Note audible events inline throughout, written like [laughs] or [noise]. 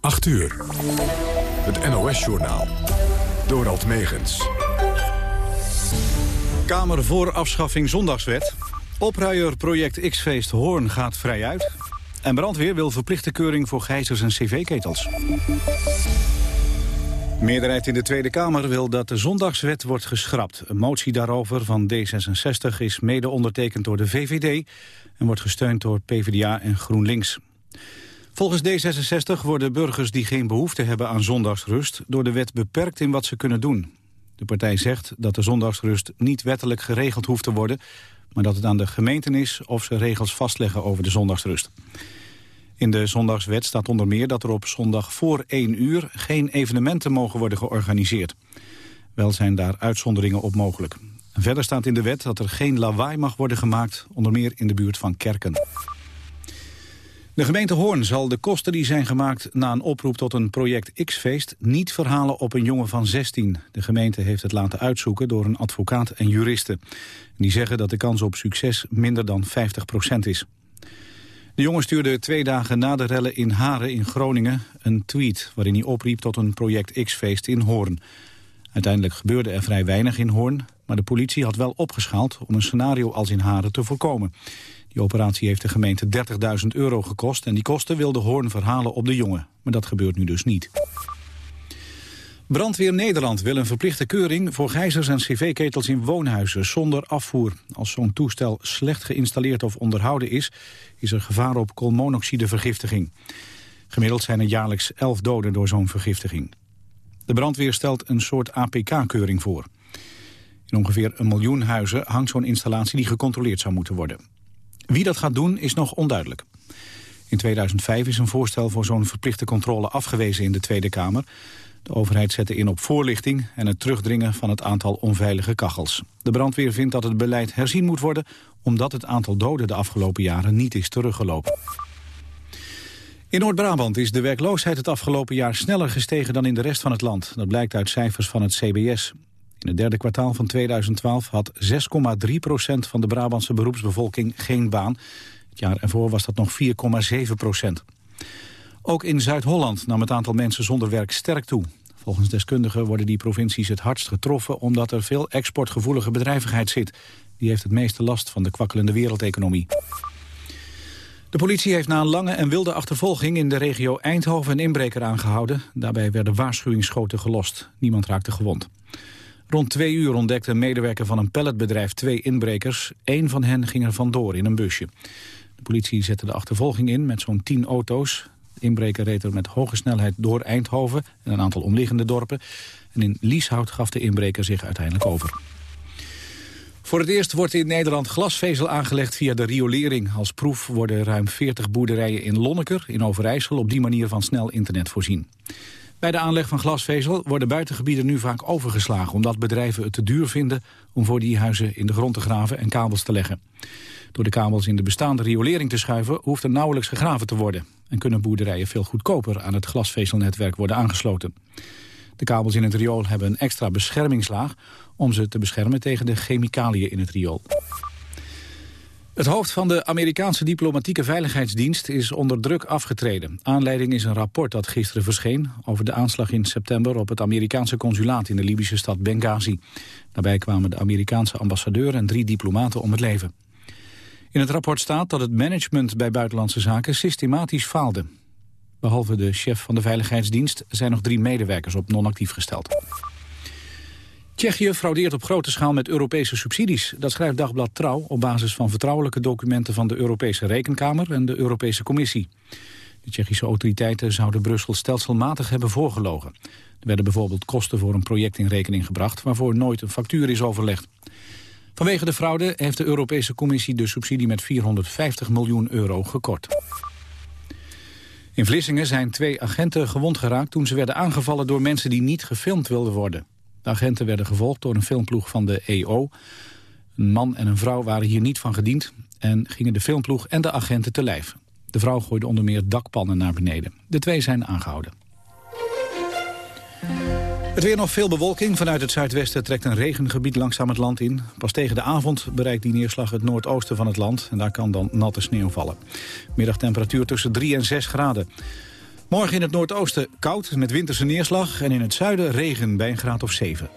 8 uur. Het NOS-journaal. Dorald Megens. Kamer voor afschaffing zondagswet. Opruier project X-feest Hoorn gaat vrij uit. En brandweer wil verplichte keuring voor gijzers en cv-ketels. meerderheid in de Tweede Kamer wil dat de zondagswet wordt geschrapt. Een motie daarover van D66 is mede ondertekend door de VVD... en wordt gesteund door PvdA en GroenLinks. Volgens D66 worden burgers die geen behoefte hebben aan zondagsrust... door de wet beperkt in wat ze kunnen doen. De partij zegt dat de zondagsrust niet wettelijk geregeld hoeft te worden... maar dat het aan de gemeenten is of ze regels vastleggen over de zondagsrust. In de zondagswet staat onder meer dat er op zondag voor 1 uur... geen evenementen mogen worden georganiseerd. Wel zijn daar uitzonderingen op mogelijk. verder staat in de wet dat er geen lawaai mag worden gemaakt... onder meer in de buurt van kerken. De gemeente Hoorn zal de kosten die zijn gemaakt na een oproep tot een project X-feest niet verhalen op een jongen van 16. De gemeente heeft het laten uitzoeken door een advocaat en juristen. Die zeggen dat de kans op succes minder dan 50% is. De jongen stuurde twee dagen na de rellen in Haren in Groningen een tweet... waarin hij opriep tot een project X-feest in Hoorn. Uiteindelijk gebeurde er vrij weinig in Hoorn... maar de politie had wel opgeschaald om een scenario als in Haren te voorkomen. Die operatie heeft de gemeente 30.000 euro gekost... en die kosten wilde Hoorn verhalen op de jongen. Maar dat gebeurt nu dus niet. Brandweer Nederland wil een verplichte keuring voor gijzers en cv-ketels in woonhuizen zonder afvoer. Als zo'n toestel slecht geïnstalleerd of onderhouden is, is er gevaar op koolmonoxidevergiftiging. Gemiddeld zijn er jaarlijks 11 doden door zo'n vergiftiging. De brandweer stelt een soort APK-keuring voor. In ongeveer een miljoen huizen hangt zo'n installatie die gecontroleerd zou moeten worden. Wie dat gaat doen is nog onduidelijk. In 2005 is een voorstel voor zo'n verplichte controle afgewezen in de Tweede Kamer. De overheid zette in op voorlichting en het terugdringen van het aantal onveilige kachels. De brandweer vindt dat het beleid herzien moet worden... omdat het aantal doden de afgelopen jaren niet is teruggelopen. In Noord-Brabant is de werkloosheid het afgelopen jaar sneller gestegen dan in de rest van het land. Dat blijkt uit cijfers van het CBS. In het derde kwartaal van 2012 had 6,3 procent van de Brabantse beroepsbevolking geen baan. Het jaar ervoor was dat nog 4,7 procent. Ook in Zuid-Holland nam het aantal mensen zonder werk sterk toe. Volgens deskundigen worden die provincies het hardst getroffen... omdat er veel exportgevoelige bedrijvigheid zit. Die heeft het meeste last van de kwakkelende wereldeconomie. De politie heeft na een lange en wilde achtervolging in de regio Eindhoven een inbreker aangehouden. Daarbij werden waarschuwingsschoten gelost. Niemand raakte gewond. Rond twee uur ontdekte een medewerker van een palletbedrijf twee inbrekers. Eén van hen ging er vandoor in een busje. De politie zette de achtervolging in met zo'n tien auto's. De inbreker reed er met hoge snelheid door Eindhoven en een aantal omliggende dorpen. En in Lieshout gaf de inbreker zich uiteindelijk over. Voor het eerst wordt in Nederland glasvezel aangelegd via de riolering. Als proef worden ruim 40 boerderijen in Lonneker in Overijssel op die manier van snel internet voorzien. Bij de aanleg van glasvezel worden buitengebieden nu vaak overgeslagen... omdat bedrijven het te duur vinden om voor die huizen in de grond te graven en kabels te leggen. Door de kabels in de bestaande riolering te schuiven hoeft er nauwelijks gegraven te worden... en kunnen boerderijen veel goedkoper aan het glasvezelnetwerk worden aangesloten. De kabels in het riool hebben een extra beschermingslaag... om ze te beschermen tegen de chemicaliën in het riool. Het hoofd van de Amerikaanse diplomatieke veiligheidsdienst is onder druk afgetreden. Aanleiding is een rapport dat gisteren verscheen over de aanslag in september op het Amerikaanse consulaat in de Libische stad Benghazi. Daarbij kwamen de Amerikaanse ambassadeur en drie diplomaten om het leven. In het rapport staat dat het management bij buitenlandse zaken systematisch faalde. Behalve de chef van de veiligheidsdienst zijn nog drie medewerkers op non-actief gesteld. Tsjechië fraudeert op grote schaal met Europese subsidies. Dat schrijft Dagblad Trouw op basis van vertrouwelijke documenten van de Europese Rekenkamer en de Europese Commissie. De Tsjechische autoriteiten zouden Brussel stelselmatig hebben voorgelogen. Er werden bijvoorbeeld kosten voor een project in rekening gebracht waarvoor nooit een factuur is overlegd. Vanwege de fraude heeft de Europese Commissie de subsidie met 450 miljoen euro gekort. In Vlissingen zijn twee agenten gewond geraakt toen ze werden aangevallen door mensen die niet gefilmd wilden worden. De agenten werden gevolgd door een filmploeg van de EO. Een man en een vrouw waren hier niet van gediend... en gingen de filmploeg en de agenten te lijf. De vrouw gooide onder meer dakpannen naar beneden. De twee zijn aangehouden. Het weer nog veel bewolking. Vanuit het zuidwesten trekt een regengebied langzaam het land in. Pas tegen de avond bereikt die neerslag het noordoosten van het land. En daar kan dan natte sneeuw vallen. Middagtemperatuur tussen 3 en 6 graden. Morgen in het noordoosten koud met winterse neerslag en in het zuiden regen bij een graad of 7.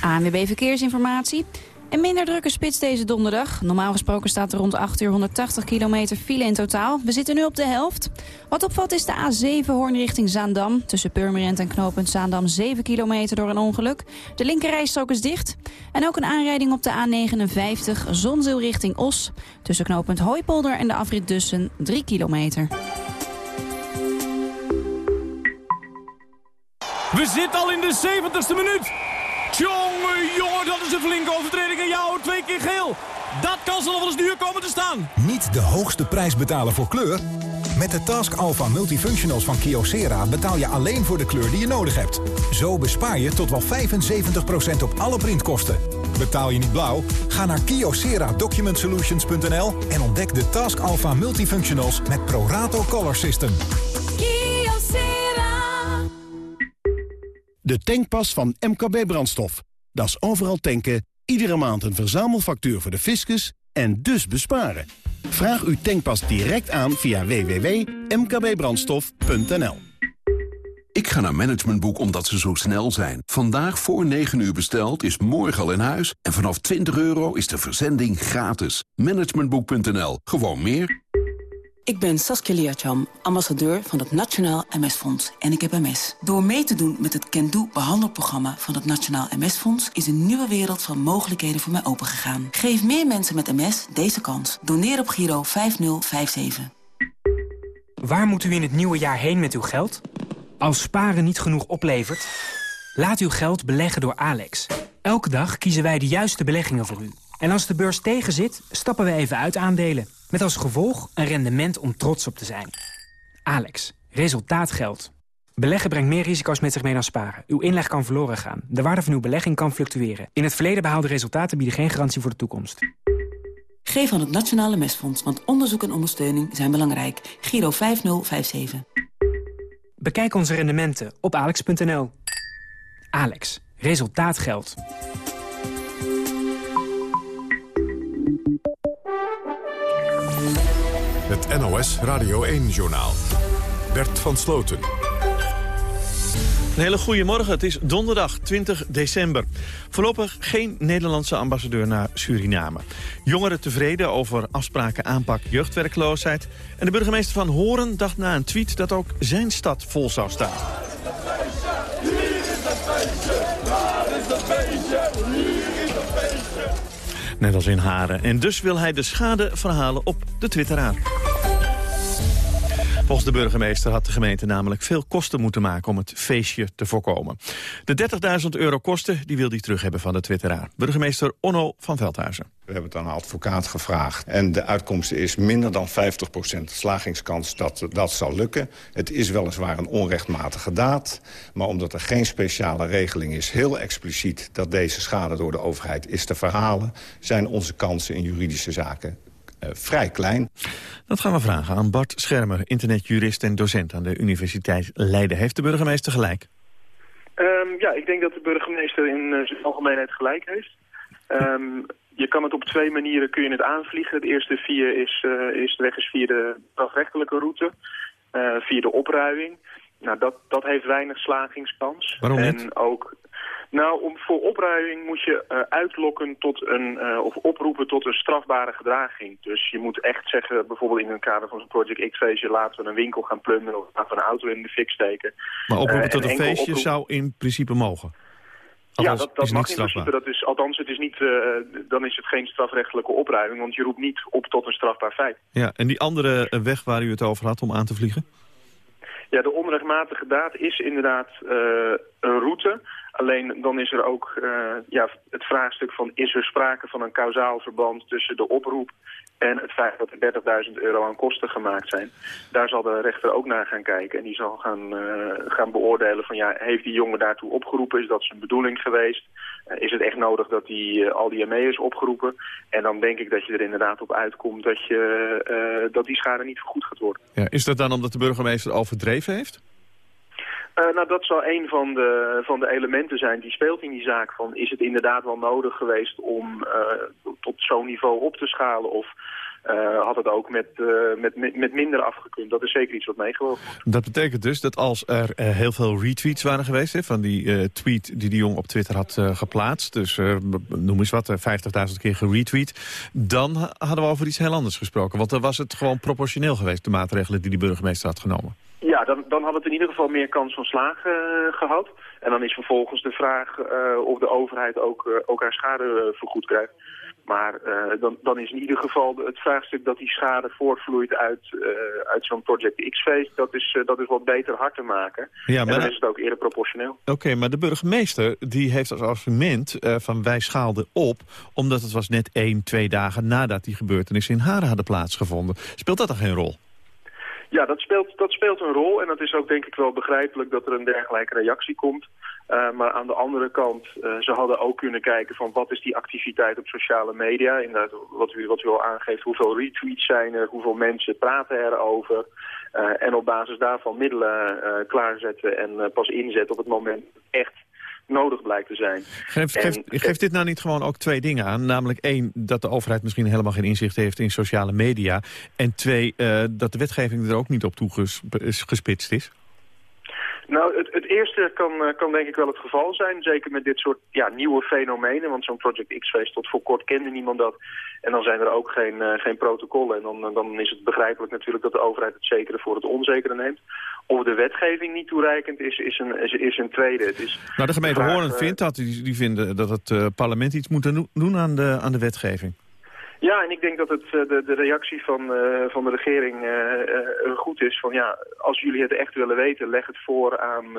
ANWB Verkeersinformatie. Een minder drukke spits deze donderdag. Normaal gesproken staat er rond 8 uur 180 kilometer file in totaal. We zitten nu op de helft. Wat opvalt is de A7 Hoorn richting Zaandam. Tussen Purmerend en knooppunt Zaandam 7 kilometer door een ongeluk. De linkerrijstrook is dicht. En ook een aanrijding op de A59 Zonzeel richting Os. Tussen knooppunt Hooipolder en de afrit Dussen 3 kilometer. We zitten al in de 70ste minuut. Jongen, jongen, dat is een flinke overtreding. En jou twee keer geel. Wel eens duur komen te staan. Niet de hoogste prijs betalen voor kleur? Met de Task Alpha Multifunctionals van Kyocera betaal je alleen voor de kleur die je nodig hebt. Zo bespaar je tot wel 75% op alle printkosten. Betaal je niet blauw? Ga naar kyocera-document-solutions.nl en ontdek de Task Alpha Multifunctionals met Prorato Color System. De tankpas van MKB Brandstof. Dat is overal tanken, iedere maand een verzamelfactuur voor de fiscus en dus besparen. Vraag uw tankpas direct aan via www.mkbbrandstof.nl Ik ga naar Managementboek omdat ze zo snel zijn. Vandaag voor 9 uur besteld is morgen al in huis. En vanaf 20 euro is de verzending gratis. Managementboek.nl. Gewoon meer. Ik ben Saskia Liacham, ambassadeur van het Nationaal MS-fonds en ik heb MS. Door mee te doen met het Can behandelprogramma van het Nationaal MS-fonds... is een nieuwe wereld van mogelijkheden voor mij opengegaan. Geef meer mensen met MS deze kans. Doneer op Giro 5057. Waar moet u in het nieuwe jaar heen met uw geld? Als sparen niet genoeg oplevert? Laat uw geld beleggen door Alex. Elke dag kiezen wij de juiste beleggingen voor u. En als de beurs tegenzit, stappen we even uit aandelen... Met als gevolg een rendement om trots op te zijn. Alex, resultaat geldt. Beleggen brengt meer risico's met zich mee dan sparen. Uw inleg kan verloren gaan. De waarde van uw belegging kan fluctueren. In het verleden behaalde resultaten bieden geen garantie voor de toekomst. Geef aan het Nationale Mesfonds, want onderzoek en ondersteuning zijn belangrijk. Giro 5057. Bekijk onze rendementen op alex.nl. Alex, resultaat geldt. Het NOS Radio 1-journaal. Bert van Sloten. Een hele goede morgen. Het is donderdag 20 december. Voorlopig geen Nederlandse ambassadeur naar Suriname. Jongeren tevreden over afspraken aanpak jeugdwerkloosheid. En de burgemeester van Horen dacht na een tweet dat ook zijn stad vol zou staan. Net als in Haren. En dus wil hij de schade verhalen op de twitteraar. Volgens de burgemeester had de gemeente namelijk veel kosten moeten maken om het feestje te voorkomen. De 30.000 euro kosten die wil hij terug hebben van de twitteraar. Burgemeester Onno van Veldhuizen. We hebben het aan een advocaat gevraagd. En de uitkomst is minder dan 50% slagingskans dat dat zal lukken. Het is weliswaar een onrechtmatige daad. Maar omdat er geen speciale regeling is, heel expliciet... dat deze schade door de overheid is te verhalen... zijn onze kansen in juridische zaken vrij klein. Dat gaan we vragen aan Bart Schermer, internetjurist en docent aan de Universiteit Leiden. Heeft de burgemeester gelijk? Um, ja, ik denk dat de burgemeester in uh, zijn algemeenheid gelijk heeft. Um, je kan het op twee manieren kun je het aanvliegen. De eerste via is, uh, is de weg is via de strafrechtelijke route, via de opruiming. Nou, dat, dat heeft weinig slagingskans. Waarom niet? En ook nou, om, voor opruiming moet je uh, uitlokken tot een, uh, of oproepen tot een strafbare gedraging. Dus je moet echt zeggen, bijvoorbeeld in het kader van zo'n Project X-feestje... laten we een winkel gaan plunderen of laten we een auto in de fik steken. Maar oproepen uh, tot een feestje oproep... zou in principe mogen? Althans, ja, dat, dat mag in principe. Dat is, althans, het is niet, dan is het geen strafrechtelijke opruiming... want je roept niet op tot een strafbaar feit. Ja, en die andere weg waar u het over had om aan te vliegen? Ja, de onrechtmatige daad is inderdaad een route... Alleen dan is er ook uh, ja, het vraagstuk van is er sprake van een kausaal verband tussen de oproep en het feit dat er 30.000 euro aan kosten gemaakt zijn. Daar zal de rechter ook naar gaan kijken en die zal gaan, uh, gaan beoordelen van ja, heeft die jongen daartoe opgeroepen? Is dat zijn bedoeling geweest? Uh, is het echt nodig dat die, al die ME is opgeroepen? En dan denk ik dat je er inderdaad op uitkomt dat, je, dat die schade niet vergoed gaat worden. Ja, is dat dan omdat de burgemeester al verdreven heeft? Uh, nou, dat zal een van de, van de elementen zijn die speelt in die zaak. Van, is het inderdaad wel nodig geweest om uh, tot zo'n niveau op te schalen? Of had het ook met, met, met minder afgekund. Dat is zeker iets wat meegewogen Dat betekent dus dat als er heel veel retweets waren geweest... Van die tweet die de jong op Twitter had geplaatst... dus noem eens wat, 50.000 keer geretweet... dan hadden we over iets heel anders gesproken. Want dan was het gewoon proportioneel geweest, de maatregelen die de burgemeester had genomen. Ja, dan, dan had het in ieder geval meer kans van slagen uh, gehad. En dan is vervolgens de vraag uh, of de overheid ook, uh, ook haar schade vergoed krijgt. Maar dan, dan is in ieder geval het vraagstuk dat die schade voortvloeit uit, uit zo'n Project X-feest... Dat is, dat is wat beter hard te maken. Ja, maar... En dan is het ook eerder proportioneel. Oké, maar de burgemeester die heeft als argument van wij schaalden op... omdat het was net één, twee dagen nadat die gebeurtenis in Haren hadden plaatsgevonden. Speelt dat dan geen rol? Ja, dat speelt, dat speelt een rol en het is ook denk ik wel begrijpelijk dat er een dergelijke reactie komt. Uh, maar aan de andere kant, uh, ze hadden ook kunnen kijken van wat is die activiteit op sociale media. Inderdaad, wat u, wat u al aangeeft, hoeveel retweets zijn er, hoeveel mensen praten erover. Uh, en op basis daarvan middelen klaarzetten en pas inzetten op het moment echt nodig blijkt te zijn. Geeft, geeft, geeft, dit nou niet gewoon ook twee dingen aan? Namelijk één, dat de overheid misschien helemaal geen inzicht heeft in sociale media. En twee, uh, dat de wetgeving er ook niet op toegespitst is. Nou, het, het eerste kan, uh, kan denk ik wel het geval zijn. Zeker met dit soort ja, nieuwe fenomenen. Want zo'n Project X-feest tot voor kort kende niemand dat. En dan zijn er ook geen, uh, geen protocollen. En dan, dan is het begrijpelijk natuurlijk dat de overheid het zekere voor het onzekere neemt. Of de wetgeving niet toereikend is, is een, is, is een tweede. Het is nou, de gemeente Hoorn vindt dat. Die, die vinden dat het parlement iets moet doen aan de, aan de wetgeving. Ja, en ik denk dat het, de, de reactie van, uh, van de regering uh, goed is. Van ja, als jullie het echt willen weten, leg het voor aan,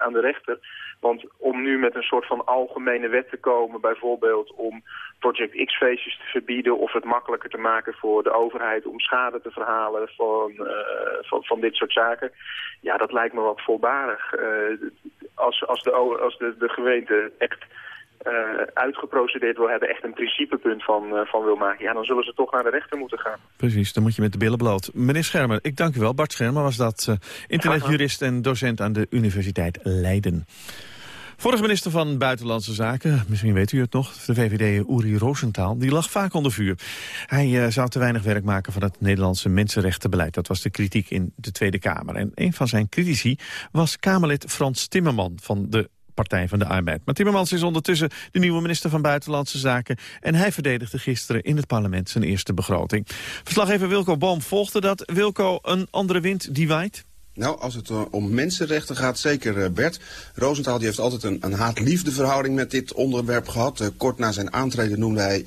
aan de rechter. Want om nu met een soort van algemene wet te komen, bijvoorbeeld om Project X-feestjes te verbieden... of het makkelijker te maken voor de overheid om schade te verhalen van, van, van dit soort zaken... ja, dat lijkt me wat voorbarig. als als, de, als de, de gemeente echt uh, uitgeprocedeerd wil hebben, echt een principepunt van, uh, van wil maken... ja, dan zullen ze toch naar de rechter moeten gaan. Precies, dan moet je met de billen bloot. Meneer Schermer, ik dank u wel. Bart Schermer was dat uh, internetjurist en docent aan de Universiteit Leiden. Vorige minister van Buitenlandse Zaken, misschien weet u het nog... de VVD Uri Rosenthal, die lag vaak onder vuur. Hij zou te weinig werk maken van het Nederlandse mensenrechtenbeleid. Dat was de kritiek in de Tweede Kamer. En een van zijn critici was Kamerlid Frans Timmerman van de Partij van de Arbeid. Maar Timmermans is ondertussen de nieuwe minister van Buitenlandse Zaken... en hij verdedigde gisteren in het parlement zijn eerste begroting. Verslaggever Wilco Boom volgde dat. Wilco, een andere wind die waait? Nou, als het uh, om mensenrechten gaat, zeker uh, Bert. Rosenthal die heeft altijd een, een haat-liefde verhouding met dit onderwerp gehad. Uh, kort na zijn aantreden noemde hij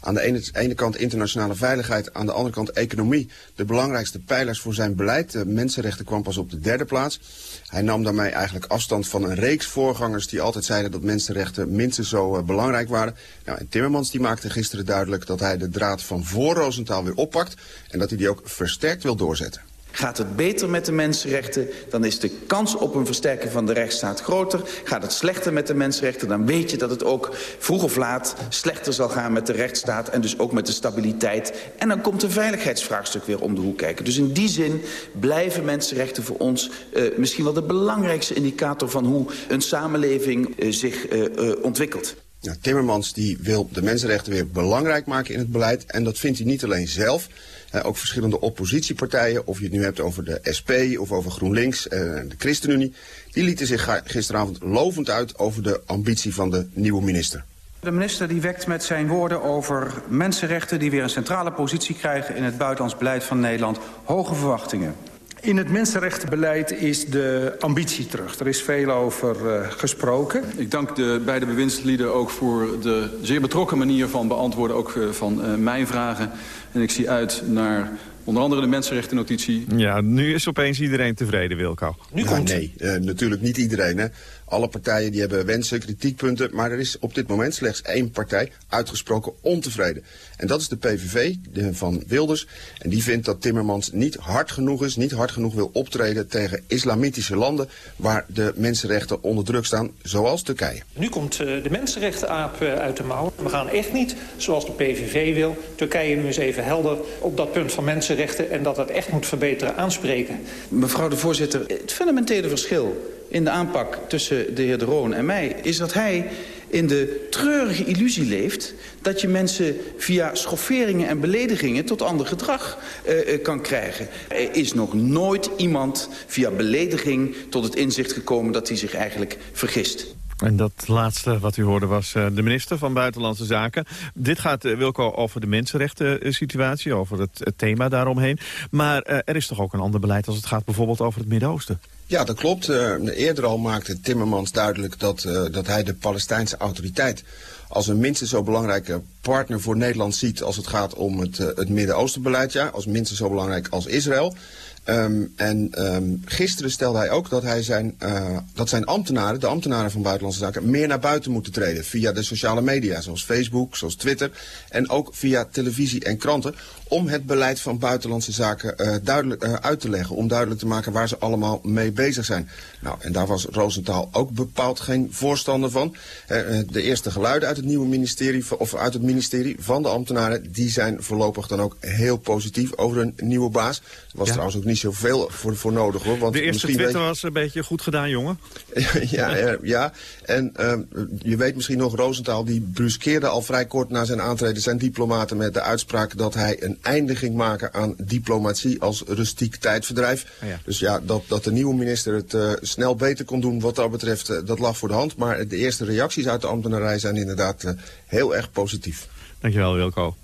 aan de ene, kant internationale veiligheid, aan de andere kant economie. De belangrijkste pijlers voor zijn beleid. De mensenrechten kwam pas op de derde plaats. Hij nam daarmee eigenlijk afstand van een reeks voorgangers die altijd zeiden dat mensenrechten minstens zo uh, belangrijk waren. Nou, en Timmermans die maakte gisteren duidelijk dat hij de draad van voor Rosenthal weer oppakt en dat hij die ook versterkt wil doorzetten. Gaat het beter met de mensenrechten, dan is de kans op een versterking van de rechtsstaat groter. Gaat het slechter met de mensenrechten, dan weet je dat het ook vroeg of laat slechter zal gaan met de rechtsstaat en dus ook met de stabiliteit. En dan komt een veiligheidsvraagstuk weer om de hoek kijken. Dus in die zin blijven mensenrechten voor ons uh, misschien wel de belangrijkste indicator van hoe een samenleving uh, zich uh, ontwikkelt. Timmermans die wil de mensenrechten weer belangrijk maken in het beleid. En dat vindt hij niet alleen zelf. Uh, ook verschillende oppositiepartijen, of je het nu hebt over de SP of over GroenLinks en uh, de ChristenUnie, die lieten zich gisteravond lovend uit over de ambitie van de nieuwe minister. De minister die wekt met zijn woorden over mensenrechten die weer een centrale positie krijgen in het buitenlands beleid van Nederland hoge verwachtingen. In het mensenrechtenbeleid is de ambitie terug. Er is veel over uh, gesproken. Ik dank de beide bewindslieden ook voor de zeer betrokken manier van beantwoorden... ook uh, van uh, mijn vragen. En ik zie uit naar onder andere de mensenrechtennotitie. Ja, nu is opeens iedereen tevreden, Wilco. Nu komt... nee, natuurlijk niet iedereen. Hè. Alle partijen die hebben wensen, kritiekpunten, maar er is op dit moment slechts één partij uitgesproken ontevreden. En dat is de PVV de, van Wilders. En die vindt dat Timmermans niet hard genoeg is, niet hard genoeg wil optreden tegen islamitische landen waar de mensenrechten onder druk staan, zoals Turkije. Nu komt uh, de mensenrechtenaap uh, uit de mouw. We gaan echt niet, zoals de PVV wil, Turkije nu eens even helder op dat punt van mensenrechten en dat het echt moet verbeteren aanspreken. Mevrouw de voorzitter, het fundamentele verschil in de aanpak tussen de heer De Roon en mij... is dat hij in de treurige illusie leeft... dat je mensen via schofferingen en beledigingen tot ander gedrag uh, kan krijgen. Er is nog nooit iemand via belediging tot het inzicht gekomen dat hij zich eigenlijk vergist. En dat laatste wat u hoorde was uh, de minister van Buitenlandse Zaken. Dit gaat, uh, Wilco, over de mensenrechten situatie, over het, thema daaromheen. Maar uh, er is toch ook een ander beleid als het gaat bijvoorbeeld over het Midden-Oosten? Ja, dat klopt. eerder al maakte Timmermans duidelijk dat, dat hij de Palestijnse autoriteit als een minstens zo belangrijke partner voor Nederland ziet als het gaat om het, het Midden-Oostenbeleid. Ja, als minstens zo belangrijk als Israël. Um, en um, gisteren stelde hij ook dat, hij zijn, uh, dat zijn ambtenaren, de ambtenaren van Buitenlandse Zaken, meer naar buiten moeten treden. Via de sociale media, zoals Facebook, zoals Twitter. En ook via televisie en kranten om het beleid van buitenlandse zaken uh, duidelijk uh, uit te leggen. Om duidelijk te maken waar ze allemaal mee bezig zijn. Nou, en daar was Rosenthal ook bepaald geen voorstander van. Uh, de eerste geluiden uit het nieuwe ministerie, of uit het ministerie van de ambtenaren, die zijn voorlopig dan ook heel positief over een nieuwe baas. Er was ja. trouwens ook niet zoveel voor, voor nodig hoor. Want de eerste Twitter weet... was een beetje goed gedaan, jongen. [laughs] ja, ja, en je weet misschien nog, Rosenthal die bruskeerde al vrij kort na zijn aantreden zijn diplomaten met de uitspraak dat hij een einde ging maken aan diplomatie als rustiek tijdverdrijf. Oh ja. Dus ja, dat, dat de nieuwe minister het uh, snel beter kon doen wat dat betreft, uh, dat lag voor de hand. Maar de eerste reacties uit de ambtenarij zijn inderdaad uh, heel erg positief. Dankjewel Wilco.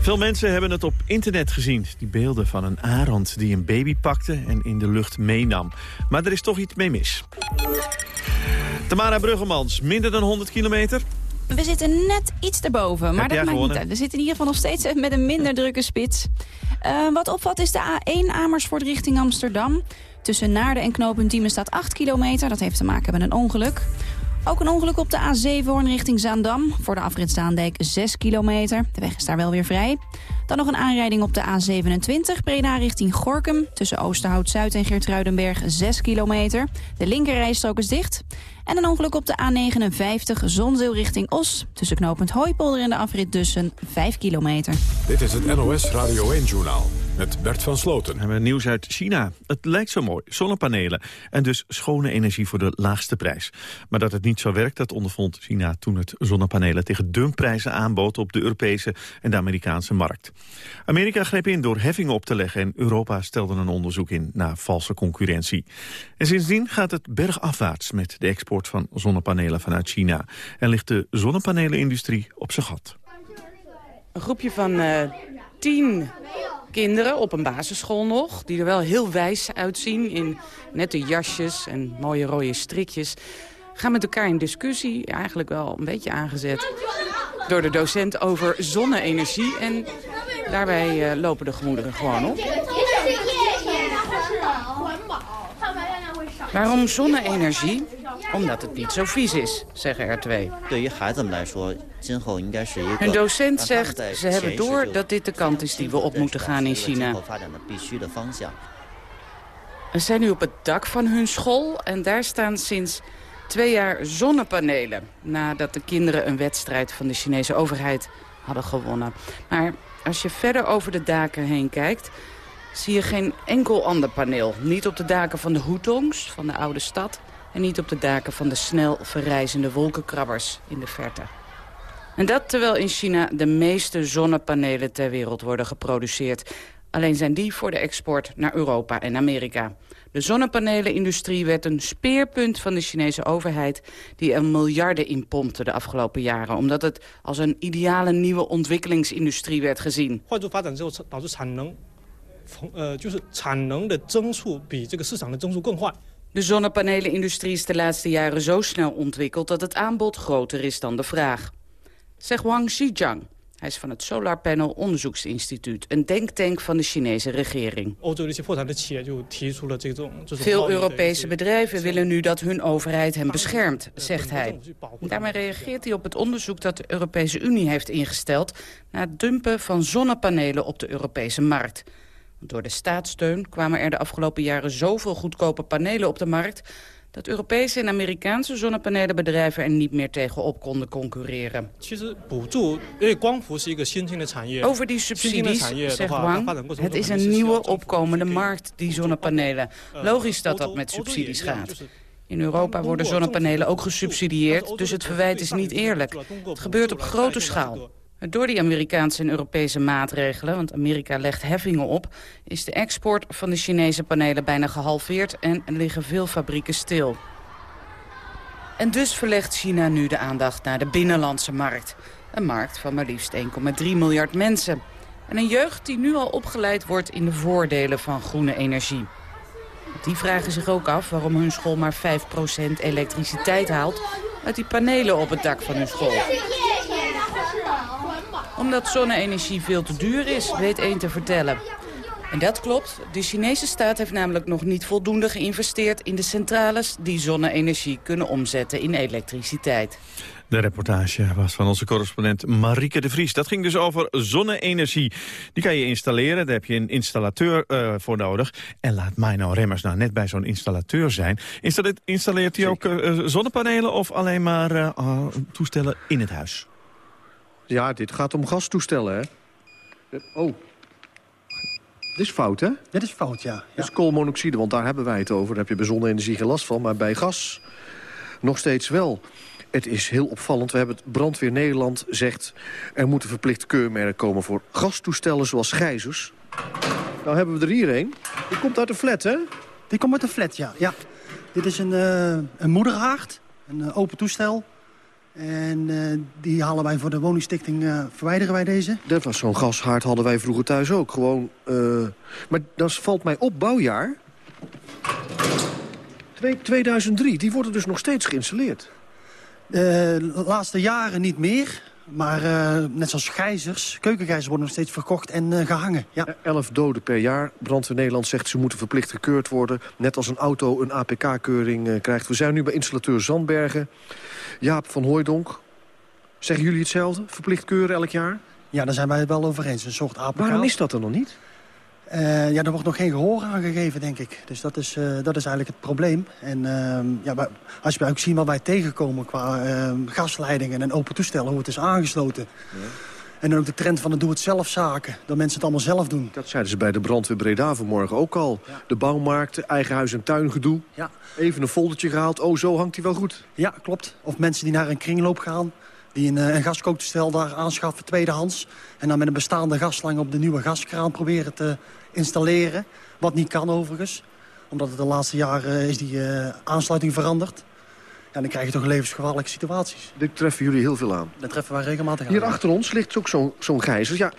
Veel mensen hebben het op internet gezien. Die beelden van een arend die een baby pakte en in de lucht meenam. Maar er is toch iets mee mis. Tamara Bruggemans, minder dan 100 kilometer. We zitten net iets erboven, maar dat maakt gewonnen? niet uit. We zitten in ieder geval nog steeds met een minder drukke spits. Uh, wat opvalt is de A1 Amersfoort richting Amsterdam. Tussen Naarden en knooppunt Diemen staat 8 kilometer. Dat heeft te maken met een ongeluk. Ook een ongeluk op de A7 Hoorn richting Zaandam. Voor de afrit Zaandijk 6 kilometer. De weg is daar wel weer vrij. Dan nog een aanrijding op de A27 Breda richting Gorkum. Tussen Oosterhout-Zuid en Geertruidenberg 6 kilometer. De linkerrijstrook is dicht. En een ongeluk op de A59 Zonzeel richting Os. Tussen knooppunt Hooipolder en de afrit Dussen 5 kilometer. Dit is het NOS Radio 1-journaal met Bert van Sloten. We hebben nieuws uit China. Het lijkt zo mooi, zonnepanelen en dus schone energie voor de laagste prijs. Maar dat het niet zo werkt, dat ondervond China toen het zonnepanelen tegen dumprijzen aanbood op de Europese en de Amerikaanse markt. Amerika greep in door heffingen op te leggen en Europa stelde een onderzoek in naar valse concurrentie. En sindsdien gaat het bergafwaarts met de export van zonnepanelen vanuit China. En ligt de zonnepanelenindustrie op zijn gat. Een groepje van uh, tien kinderen op een basisschool nog... die er wel heel wijs uitzien in nette jasjes en mooie rode strikjes... gaan met elkaar in discussie, eigenlijk wel een beetje aangezet... door de docent over zonne-energie. En daarbij uh, lopen de gemoederen gewoon op. Waarom zonne-energie? Omdat het niet zo vies is, zeggen er twee. Hun docent zegt, ze hebben door dat dit de kant is die we op moeten gaan in China. We zijn nu op het dak van hun school en daar staan sinds twee jaar zonnepanelen. Nadat de kinderen een wedstrijd van de Chinese overheid hadden gewonnen. Maar als je verder over de daken heen kijkt zie je geen enkel ander paneel. Niet op de daken van de Hutongs, van de oude stad... en niet op de daken van de snel verrijzende wolkenkrabbers in de verte. En dat terwijl in China de meeste zonnepanelen ter wereld worden geproduceerd. Alleen zijn die voor de export naar Europa en Amerika. De zonnepanelenindustrie werd een speerpunt van de Chinese overheid... die er miljarden in pompte de afgelopen jaren... omdat het als een ideale nieuwe ontwikkelingsindustrie werd gezien. De zonnepanelenindustrie is de laatste jaren zo snel ontwikkeld... dat het aanbod groter is dan de vraag. Zegt Wang Xijiang, hij is van het Solar Panel Onderzoeksinstituut... een denktank van de Chinese regering. Veel Europese bedrijven willen nu dat hun overheid hem beschermt, zegt hij. Daarmee reageert hij op het onderzoek dat de Europese Unie heeft ingesteld... naar het dumpen van zonnepanelen op de Europese markt. Door de staatssteun kwamen er de afgelopen jaren zoveel goedkope panelen op de markt... dat Europese en Amerikaanse zonnepanelenbedrijven er niet meer tegenop konden concurreren. Over die subsidies, zegt Wang, het is een nieuwe opkomende markt, die zonnepanelen. Logisch dat dat met subsidies gaat. In Europa worden zonnepanelen ook gesubsidieerd, dus het verwijt is niet eerlijk. Het gebeurt op grote schaal. Door die Amerikaanse en Europese maatregelen, want Amerika legt heffingen op... is de export van de Chinese panelen bijna gehalveerd en liggen veel fabrieken stil. En dus verlegt China nu de aandacht naar de binnenlandse markt. Een markt van maar liefst 1,3 miljard mensen. En een jeugd die nu al opgeleid wordt in de voordelen van groene energie. Die vragen zich ook af waarom hun school maar 5% elektriciteit haalt... uit die panelen op het dak van hun school. Omdat zonne-energie veel te duur is, weet één te vertellen. En dat klopt. De Chinese staat heeft namelijk nog niet voldoende geïnvesteerd in de centrales die zonne-energie kunnen omzetten in elektriciteit. De reportage was van onze correspondent Marieke de Vries. Dat ging dus over zonne-energie. Die kan je installeren, daar heb je een installateur uh, voor nodig. En laat Mino Remmers nou net bij zo'n installateur zijn. Installeert, installeert hij ook uh, zonnepanelen of alleen maar uh, toestellen in het huis? Ja, dit gaat om gastoestellen, hè? Oh, dit is fout, hè? Dit is fout, ja. Dit is koolmonoxide, want daar hebben wij het over. Daar heb je bij zonne-energie geen last van, maar bij gas nog steeds wel. Het is heel opvallend. We hebben het Brandweer Nederland zegt... er moeten verplicht keurmerken komen voor gastoestellen zoals gijzers. Nou hebben we er hier een. Die komt uit de flat, hè? Die komt uit de flat, ja. ja. Dit is een, uh, een moederhaard, een uh, open toestel. En uh, die halen wij voor de woningstichting, uh, verwijderen wij deze. Dat was zo'n gashaard hadden wij vroeger thuis ook. Gewoon, uh, maar dan valt mij op, bouwjaar. 2003, die worden dus nog steeds geïnstalleerd. De laatste jaren niet meer. Maar net zoals gijzers, keukengijzers worden nog steeds verkocht en gehangen. Ja. Elf doden per jaar. Brandweer Nederland zegt ze moeten verplicht gekeurd worden. Net als een auto een APK-keuring krijgt. We zijn nu bij installateur Zandbergen. Jaap van Hooijdonk. Zeggen jullie hetzelfde? Verplicht keuren elk jaar? Ja, daar zijn wij het wel over eens. Een soort APK. Waarom is dat er nog niet? Uh, ja, er wordt nog geen gehoor aan gegeven, denk ik. Dus dat is, uh, dat is eigenlijk het probleem. En uh, ja, als je ook ziet wat wij tegenkomen qua gasleidingen en open toestellen, hoe het is aangesloten. Ja. En dan ook de trend van de doe-het-zelf zaken. Dat mensen het allemaal zelf doen. Dat zeiden ze bij de brandweer Breda vanmorgen ook al. Ja. De bouwmarkten, eigen huis- en tuingedoe. Ja. Even een foldertje gehaald. Oh, zo hangt hij wel goed. Ja, klopt. Of mensen die naar een kringloop gaan. Die een, een gaskooktoestel daar aanschaffen, tweedehands. En dan met een bestaande gaslang op de nieuwe gaskraan proberen te installeren. Wat niet kan overigens. Omdat het de laatste jaren is die uh, aansluiting veranderd. Dan krijg je toch levensgevaarlijke situaties. Dit treffen jullie heel veel aan? Dat treffen wij regelmatig aan. Hier achter ons ligt ook zo'n zo'n gijzer. Ja,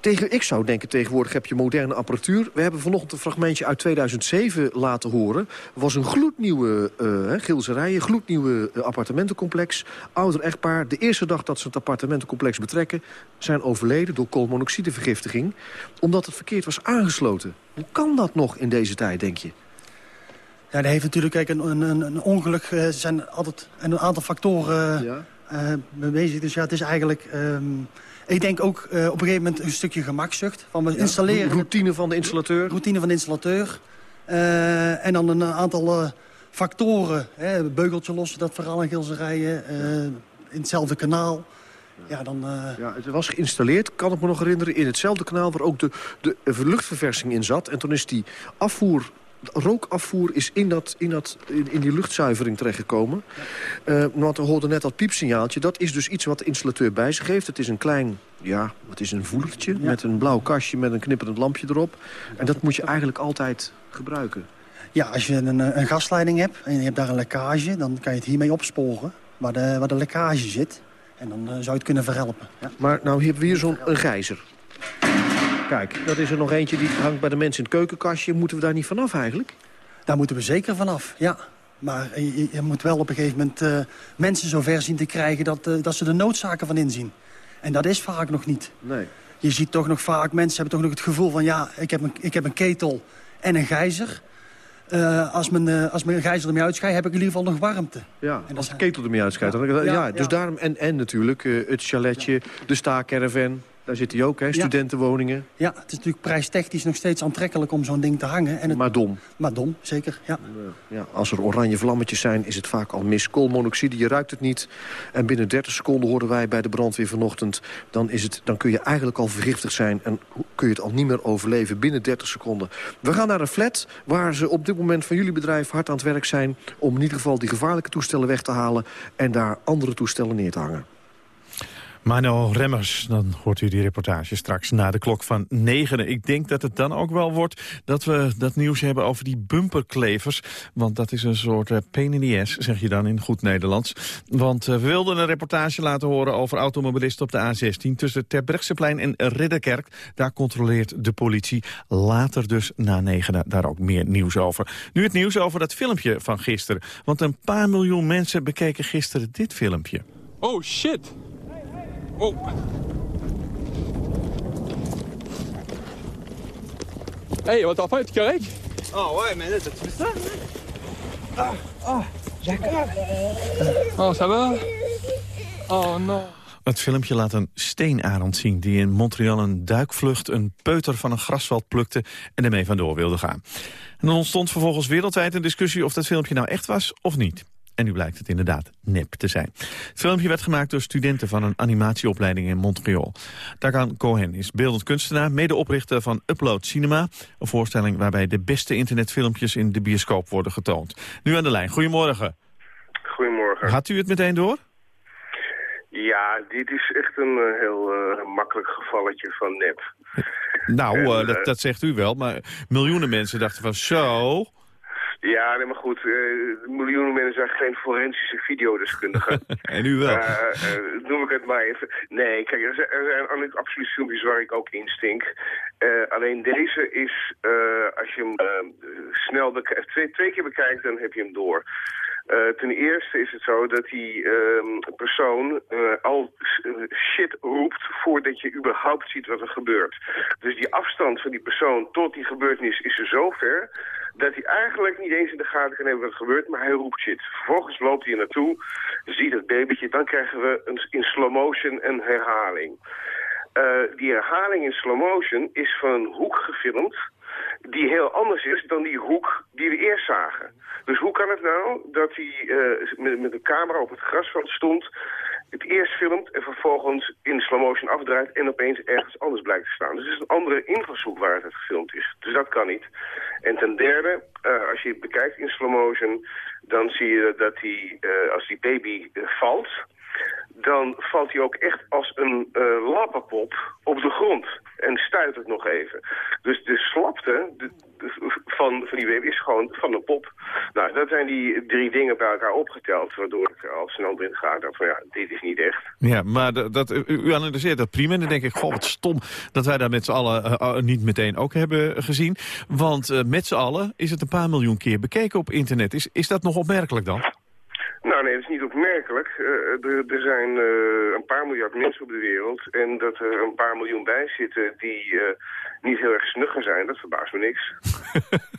tegen, ik zou denken, tegenwoordig heb je moderne apparatuur. We hebben vanochtend een fragmentje uit 2007 laten horen. Was een gloednieuwe uh, gilzerij, gloednieuwe uh, appartementencomplex. Ouder echtpaar, de eerste dag dat ze het appartementencomplex betrekken... zijn overleden door koolmonoxidevergiftiging... omdat het verkeerd was aangesloten. Hoe kan dat nog in deze tijd, denk je? Ja, dat heeft natuurlijk kijk, een, een, een ongeluk. Er zijn altijd een aantal factoren ja. uh, bezig. Dus ja, het is eigenlijk... Um, ik denk ook uh, op een gegeven moment een stukje gemakzucht. Van we ja, installeren... Routine van de installateur. Routine van de installateur. En dan een aantal factoren. Hè, beugeltje lossen, dat verhaal in gilzerijen. in hetzelfde kanaal. Ja, dan, ja, het was geïnstalleerd, kan ik me nog herinneren... in hetzelfde kanaal waar ook de, de luchtverversing in zat. En toen is die afvoer rookafvoer is in, dat, in, dat, in, in die luchtzuivering terechtgekomen. Uh, want we hoorden net dat piepsignaaltje. Dat is dus iets wat de installateur bij zich heeft. Het is een klein, ja, het is een voelertje ja. met een blauw kastje met een knipperend lampje erop. En dat moet je eigenlijk altijd gebruiken. Ja, als je een, een gasleiding hebt en je hebt daar een lekkage... dan kan je het hiermee opsporen waar de, waar de lekkage zit. En dan uh, zou je het kunnen verhelpen. Ja. Maar nou hebben we hier zo'n gijzer. Kijk, dat is er nog eentje die hangt bij de mensen in het keukenkastje. Moeten we daar niet vanaf eigenlijk? Daar moeten we zeker vanaf, ja. Maar je, je moet wel op een gegeven moment uh, mensen zover zien te krijgen... Dat, uh, dat ze de noodzaken van inzien. En dat is vaak nog niet. Nee. Je ziet toch nog vaak, mensen hebben toch nog het gevoel van... ja, ik heb een, ik heb een ketel en een gijzer... Uh, als, mijn, uh, als mijn gijzer ermee uitscheidt, heb ik in ieder geval nog warmte. Ja, en als de ketel ermee uitscheidt. Ja, ja, ja, dus ja. daarom, en, en natuurlijk uh, het chaletje, de staakerven. Daar zit hij ook, hè? Studentenwoningen. Ja, het is natuurlijk prijstechnisch nog steeds aantrekkelijk om zo'n ding te hangen. En het... Maar dom. Maar dom, zeker, ja. ja. Als er oranje vlammetjes zijn, is het vaak al mis. Koolmonoxide, je ruikt het niet. En binnen 30 seconden hoorden wij bij de brandweer vanochtend... dan, is het, dan kun je eigenlijk al vergiftigd zijn... en kun je het al niet meer overleven binnen 30 seconden. We gaan naar een flat waar ze op dit moment van jullie bedrijf hard aan het werk zijn... om in ieder geval die gevaarlijke toestellen weg te halen... en daar andere toestellen neer te hangen. Mano Remmers, dan hoort u die reportage straks na de klok van negen. Ik denk dat het dan ook wel wordt dat we dat nieuws hebben over die bumperklevers. Want dat is een soort uh, pain in the ass, zeg je dan in goed Nederlands. Want uh, we wilden een reportage laten horen over automobilisten op de A16... tussen Terbrechtseplein en Ridderkerk. Daar controleert de politie. Later dus na negen daar ook meer nieuws over. Nu het nieuws over dat filmpje van gisteren. Want een paar miljoen mensen bekeken gisteren dit filmpje. Oh shit! Oh. Hey, on t'en fait, tu correct? Ah ouais, mais là, t'as-tu vu ça? Ah, ah, Jacob! Oh, ça va? Oh, non. Het filmpje laat een steenarend zien die in Montreal een duikvlucht een peuter van een grasveld plukte en ermee vandoor wilde gaan. En dan ontstond vervolgens wereldwijd een discussie of dat filmpje nou echt was of niet. En nu blijkt het inderdaad nep te zijn. Het filmpje werd gemaakt door studenten van een animatieopleiding in Montreal. Dagan Cohen is beeldend kunstenaar, medeoprichter van Upload Cinema. Een voorstelling waarbij de beste internetfilmpjes in de bioscoop worden getoond. Nu aan de lijn. Goedemorgen. Goedemorgen. Had u het meteen door? Ja, dit is echt een uh, heel uh, makkelijk gevalletje van nep. Nou, en, uh, dat, dat, zegt u wel, maar miljoenen mensen dachten van zo... Ja, nee, maar goed. Uh, miljoenen mensen zijn geen forensische videodeskundigen. [laughs] en u wel? Uh, uh, noem ik het maar even. Nee, kijk, er zijn, er zijn absoluut filmpjes waar ik ook instink. alleen deze is, als je hem snel bekijkt, twee, twee keer bekijkt, dan heb je hem door. Uh, ten eerste is het zo dat die uh, persoon uh, al shit roept voordat je überhaupt ziet wat er gebeurt. Dus die afstand van die persoon tot die gebeurtenis is zo ver dat hij eigenlijk niet eens in de gaten kan hebben wat er gebeurt, maar hij roept shit. Vervolgens loopt hij er naartoe, ziet het babytje, dan krijgen we een, in slow motion een herhaling. die herhaling in slow motion is van een hoek gefilmd die heel anders is dan die hoek die we eerst zagen. Dus hoe kan het nou dat hij uh, met, met een camera op het grasveld stond, het eerst filmt en vervolgens in slow motion afdraait en opeens ergens anders blijkt te staan. Dus het is een andere invalshoek waar het gefilmd is. Dus dat kan niet. En ten derde, uh, als je het bekijkt in slow motion, dan zie je dat hij, uh, als die baby valt, dan valt hij ook echt als een uh, lappenpop op de grond. En stuit het nog even. Dus de slapte de, van, van die baby is gewoon van de pop. Nou, dat zijn die drie dingen bij elkaar opgeteld... waardoor ik al snel in ga dat van ja, dit is niet echt. Ja, maar dat, u, analyseert dat prima. En dan denk ik, goh, wat stom dat wij dat met z'n allen uh, niet meteen ook hebben gezien. Want met z'n allen is het een paar miljoen keer bekeken op internet. Is, is dat nog opmerkelijk dan? Nou nee, dat is niet opmerkelijk. Uh, er, zijn uh, een paar miljard mensen op de wereld. En dat er een paar miljoen bij zitten die uh, niet heel erg snugger zijn, dat verbaast me niks.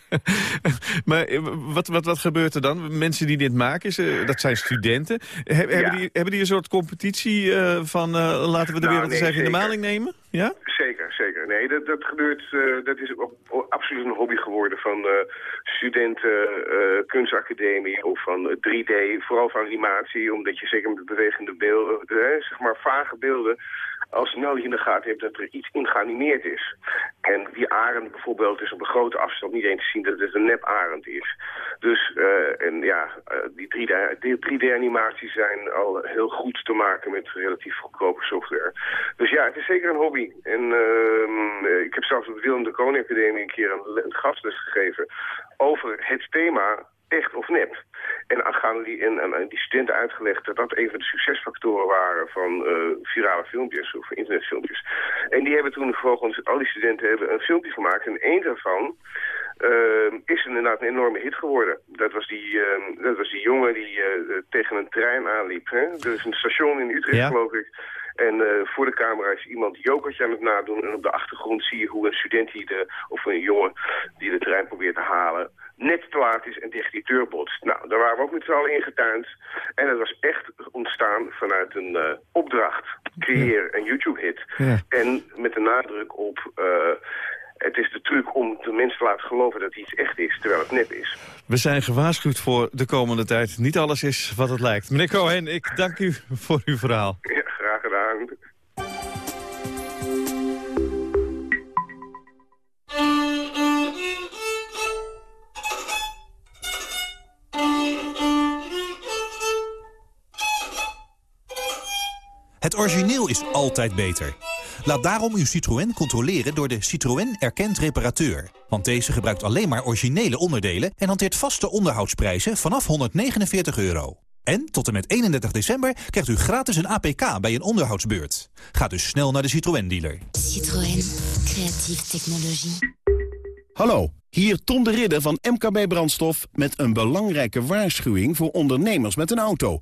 [laughs] maar wat, wat, wat gebeurt er dan? Mensen die dit maken, dat zijn studenten. Ja. hebben, die, hebben die een soort competitie van laten we de nou, wereld eens nee, even in de maling nemen? Ja? Zeker, zeker. Nee, dat, dat gebeurt, uh, dat is ook, absoluut een hobby geworden van studenten, kunstacademie of van 3D, vooral van animatie, omdat je zeker met bewegende beelden, zeg maar vage beelden, als je nou in de gaten hebt dat er iets in geanimeerd is. En die arend bijvoorbeeld is op een grote afstand niet eens te zien dat het een nep-arend is. Dus, uh, en ja, uh, die 3D-animaties zijn al heel goed te maken met relatief goedkope software. Dus ja, het is zeker een hobby. En uh, ik heb zelfs op de Willem de Koning Academie een keer een, een gastles gegeven over het thema echt of nep. En aan die, en, en, die studenten uitgelegd dat dat een van de succesfactoren waren van uh, virale filmpjes of internetfilmpjes. En die hebben toen vervolgens, al die studenten hebben een filmpje gemaakt en één daarvan uh, is inderdaad een enorme hit geworden. Dat was die, uh, dat was die jongen die tegen een trein aanliep. Hè? Er is een station in Utrecht, ja. geloof ik. En uh, voor de camera is iemand yoghurtje aan het nadoen. En op de achtergrond zie je hoe een student die de, of een jongen die de terrein probeert te halen net te laat is en tegen die deur botst. Nou, daar waren we ook met z'n allen ingetuind. En het was echt ontstaan vanuit een uh, opdracht. Creëer een YouTube-hit. Ja. En met de nadruk op... Uh, het is de truc om de mensen te laten geloven dat iets echt is, terwijl het nep is. We zijn gewaarschuwd voor de komende tijd. Niet alles is wat het lijkt. Meneer Cohen, ik dank u voor uw verhaal. Ja, Het origineel is altijd beter. Laat daarom uw Citroën controleren door de Citroën Erkend Reparateur. Want deze gebruikt alleen maar originele onderdelen... en hanteert vaste onderhoudsprijzen vanaf 149 euro. En tot en met 31 december krijgt u gratis een APK bij een onderhoudsbeurt. Ga dus snel naar de Citroën-dealer. Citroën. Creatieve technologie. Hallo, hier Tom de Ridder van MKB Brandstof... met een belangrijke waarschuwing voor ondernemers met een auto.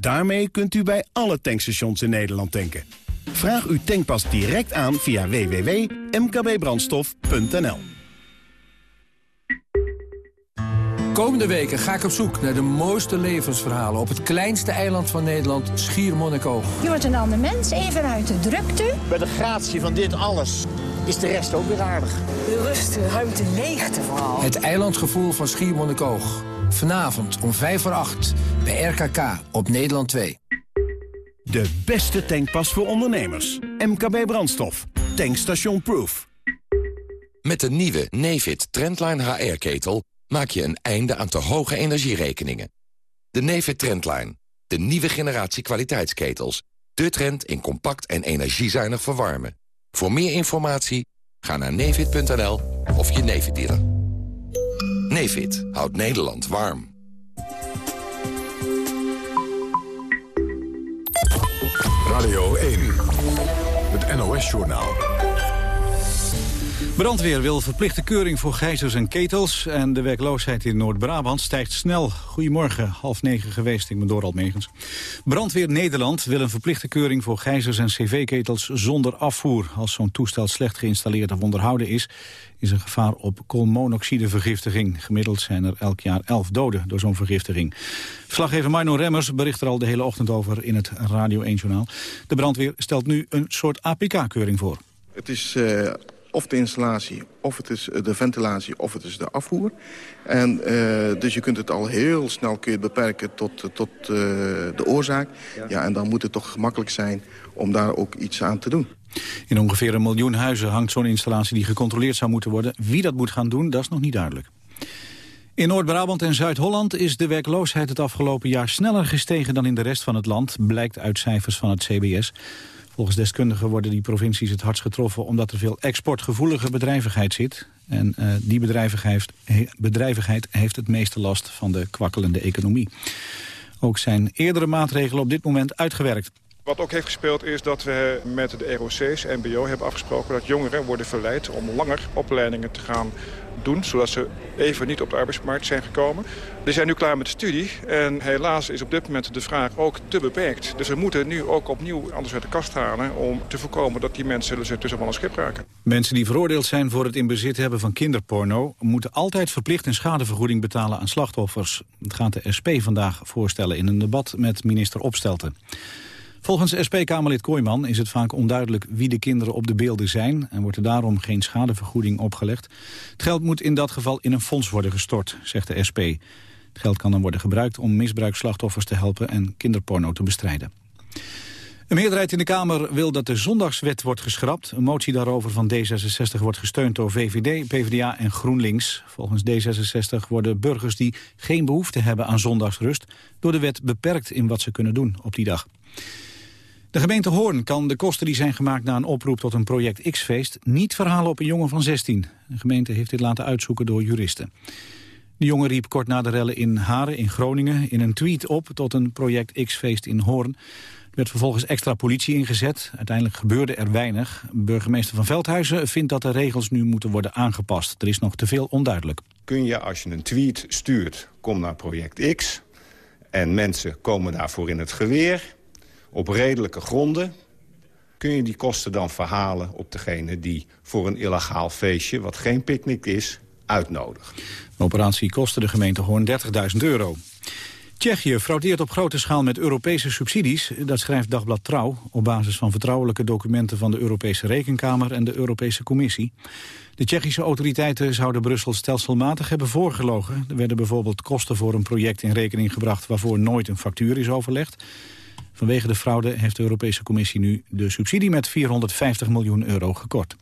Daarmee kunt u bij alle tankstations in Nederland tanken. Vraag uw tankpas direct aan via www.mkbbrandstof.nl. Komende weken ga ik op zoek naar de mooiste levensverhalen... op het kleinste eiland van Nederland, Schiermonnikoog. Je wordt een ander mens, even uit de drukte. Bij de gratie van dit alles is de rest ook weer aardig. De rust, de ruimte, leegte vooral. Het eilandgevoel van Schiermonnikoog. Vanavond om 5 voor 8 bij RKK op Nederland 2. De beste tankpas voor ondernemers. MKB Brandstof. Tankstation Proof. Met de nieuwe Nefit Trendline HR-ketel maak je een einde aan te hoge energierekeningen. De Nefit Trendline. De nieuwe generatie kwaliteitsketels. De trend in compact en energiezuinig verwarmen. Voor meer informatie ga naar nefit.nl of je Nefit dealer. Nefit houdt Nederland warm. Radio 1, het NOS-journaal. Brandweer wil verplichte keuring voor gijzers en ketels... en de werkloosheid in Noord-Brabant stijgt snel. Goedemorgen, half negen geweest, ik ben Doral Megens. Brandweer Nederland wil een verplichte keuring voor gijzers en cv-ketels zonder afvoer. Als zo'n toestel slecht geïnstalleerd of onderhouden is... is er gevaar op koolmonoxidevergiftiging. Gemiddeld zijn er elk jaar elf doden door zo'n vergiftiging. Verslaggever Marno Remmers bericht er al de hele ochtend over in het Radio 1-journaal. De brandweer stelt nu een soort APK-keuring voor. Het is... Uh of de installatie, of het is de ventilatie, of het is de afvoer. En uh, dus je kunt het al heel snel kun je beperken tot, tot uh, de oorzaak. Ja. ja, en dan moet het toch gemakkelijk zijn om daar ook iets aan te doen. In ongeveer een miljoen huizen hangt zo'n installatie die gecontroleerd zou moeten worden. Wie dat moet gaan doen, dat is nog niet duidelijk. In Noord-Brabant en Zuid-Holland is de werkloosheid het afgelopen jaar sneller gestegen dan in de rest van het land, blijkt uit cijfers van het CBS. Volgens deskundigen worden die provincies het hardst getroffen... omdat er veel exportgevoelige bedrijvigheid zit. En uh, die bedrijvigheid, bedrijvigheid heeft het meeste last van de kwakkelende economie. Ook zijn eerdere maatregelen op dit moment uitgewerkt. Wat ook heeft gespeeld is dat we met de ROC's, MBO, hebben afgesproken... dat jongeren worden verleid om langer opleidingen te gaan doen... zodat ze even niet op de arbeidsmarkt zijn gekomen. Die zijn nu klaar met de studie en helaas is op dit moment de vraag ook te beperkt. Dus we moeten nu ook opnieuw anders uit de kast halen... om te voorkomen dat die mensen ze tussen een schip raken. Mensen die veroordeeld zijn voor het in bezit hebben van kinderporno... moeten altijd verplicht een schadevergoeding betalen aan slachtoffers. Dat gaat de SP vandaag voorstellen in een debat met minister Opstelten. Volgens SP-Kamerlid Kooijman is het vaak onduidelijk wie de kinderen op de beelden zijn... en wordt er daarom geen schadevergoeding opgelegd. Het geld moet in dat geval in een fonds worden gestort, zegt de SP. Het geld kan dan worden gebruikt om misbruikslachtoffers te helpen... en kinderporno te bestrijden. Een meerderheid in de Kamer wil dat de zondagswet wordt geschrapt. Een motie daarover van D66 wordt gesteund door VVD, PvdA en GroenLinks. Volgens D66 worden burgers die geen behoefte hebben aan zondagsrust... door de wet beperkt in wat ze kunnen doen op die dag. De gemeente Hoorn kan de kosten die zijn gemaakt na een oproep tot een project X-feest niet verhalen op een jongen van 16. De gemeente heeft dit laten uitzoeken door juristen. De jongen riep kort na de rellen in Haren in Groningen in een tweet op tot een project X-feest in Hoorn. Er werd vervolgens extra politie ingezet. Uiteindelijk gebeurde er weinig. Burgemeester van Veldhuizen vindt dat de regels nu moeten worden aangepast. Er is nog te veel onduidelijk. Kun je als je een tweet stuurt, kom naar project X... en mensen komen daarvoor in het geweer, op redelijke gronden... kun je die kosten dan verhalen op degene die voor een illegaal feestje... wat geen picknick is, uitnodigt. De operatie kostte de gemeente Hoorn 30.000 euro. Tsjechië fraudeert op grote schaal met Europese subsidies. Dat schrijft Dagblad Trouw op basis van vertrouwelijke documenten van de Europese Rekenkamer en de Europese Commissie. De Tsjechische autoriteiten zouden Brussel stelselmatig hebben voorgelogen. Er werden bijvoorbeeld kosten voor een project in rekening gebracht waarvoor nooit een factuur is overlegd. Vanwege de fraude heeft de Europese Commissie nu de subsidie met 450 miljoen euro gekort.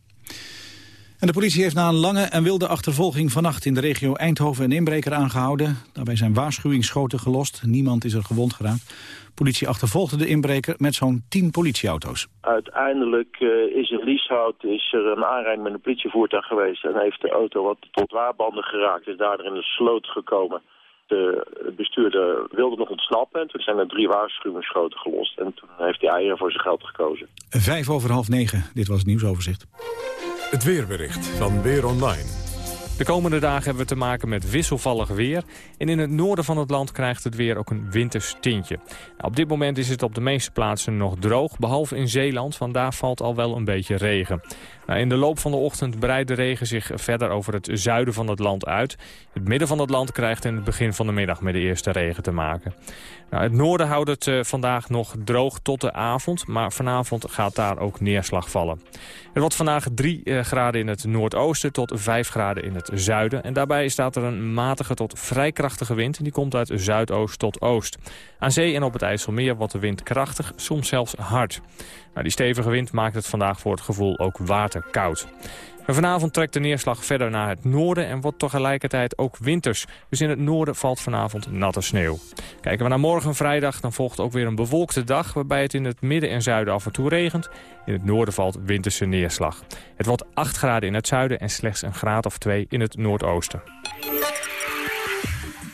En de politie heeft na een lange en wilde achtervolging vannacht in de regio Eindhoven een inbreker aangehouden. Daarbij zijn waarschuwingsschoten gelost. Niemand is er gewond geraakt. Politie achtervolgde de inbreker met zo'n 10 politieauto's. Uiteindelijk uh, is in Lieshout is er een aanrijding met een politievoertuig geweest... en heeft de auto wat tot waarbanden geraakt, is daardoor in de sloot gekomen. De bestuurder wilde nog ontsnappen en toen zijn er drie waarschuwingsschoten gelost. En toen heeft hij eieren voor zijn geld gekozen. Vijf over half negen, dit was het nieuwsoverzicht. Het weerbericht van Weer Online. De komende dagen hebben we te maken met wisselvallig weer. En in het noorden van het land krijgt het weer ook een winters tintje. Nou, op dit moment is het op de meeste plaatsen nog droog, behalve in Zeeland, want daar valt al wel een beetje regen. Nou, in de loop van de ochtend breidt de regen zich verder over het zuiden van het land uit. Het midden van het land krijgt in het begin van de middag met de eerste regen te maken. Nou, het noorden houdt het uh, vandaag nog droog tot de avond, maar vanavond gaat daar ook neerslag vallen. Er wordt vandaag 3 uh, graden in het noordoosten tot 5 graden in het zuiden. En daarbij staat er een matige tot vrij krachtige wind. Die komt uit zuidoost tot oost. Aan zee en op het IJsselmeer wordt de wind krachtig, soms zelfs hard. Nou, die stevige wind maakt het vandaag voor het gevoel ook waterkoud. Vanavond trekt de neerslag verder naar het noorden en wordt tegelijkertijd ook winters. Dus in het noorden valt vanavond natte sneeuw. Kijken we naar morgen vrijdag, dan volgt ook weer een bewolkte dag... waarbij het in het midden en zuiden af en toe regent. In het noorden valt winterse neerslag. Het wordt 8 graden in het zuiden en slechts een graad of 2 in het noordoosten.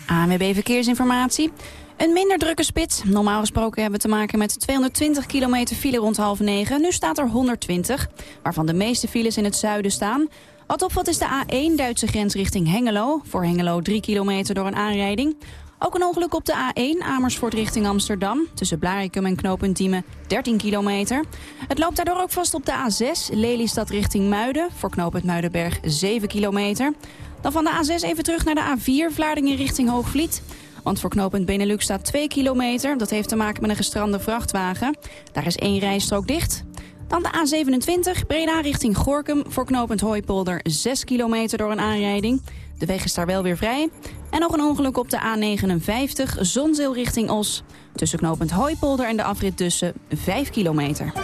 ANWB Verkeersinformatie. Een minder drukke spits. Normaal gesproken hebben we te maken met 220 kilometer file rond half negen. Nu staat er 120, waarvan de meeste files in het zuiden staan. Wat opvalt is de A1 Duitse grens richting Hengelo. Voor Hengelo 3 kilometer door een aanrijding. Ook een ongeluk op de A1 Amersfoort richting Amsterdam. Tussen Blarikum en knooppunt Diemen 13 kilometer. Het loopt daardoor ook vast op de A6 Lelystad richting Muiden. Voor knooppunt Muidenberg 7 kilometer. Dan van de A6 even terug naar de A4 Vlaardingen richting Hoogvliet. Want voor knooppunt Benelux staat 2 kilometer. Dat heeft te maken met een gestrande vrachtwagen. Daar is één rijstrook dicht. Dan de A27, Breda richting Gorkum. Voor knooppunt Hooipolder 6 kilometer door een aanrijding. De weg is daar wel weer vrij. En nog een ongeluk op de A59, Zonzeel richting Os. Tussen knooppunt Hooipolder en de afrit tussen 5 kilometer.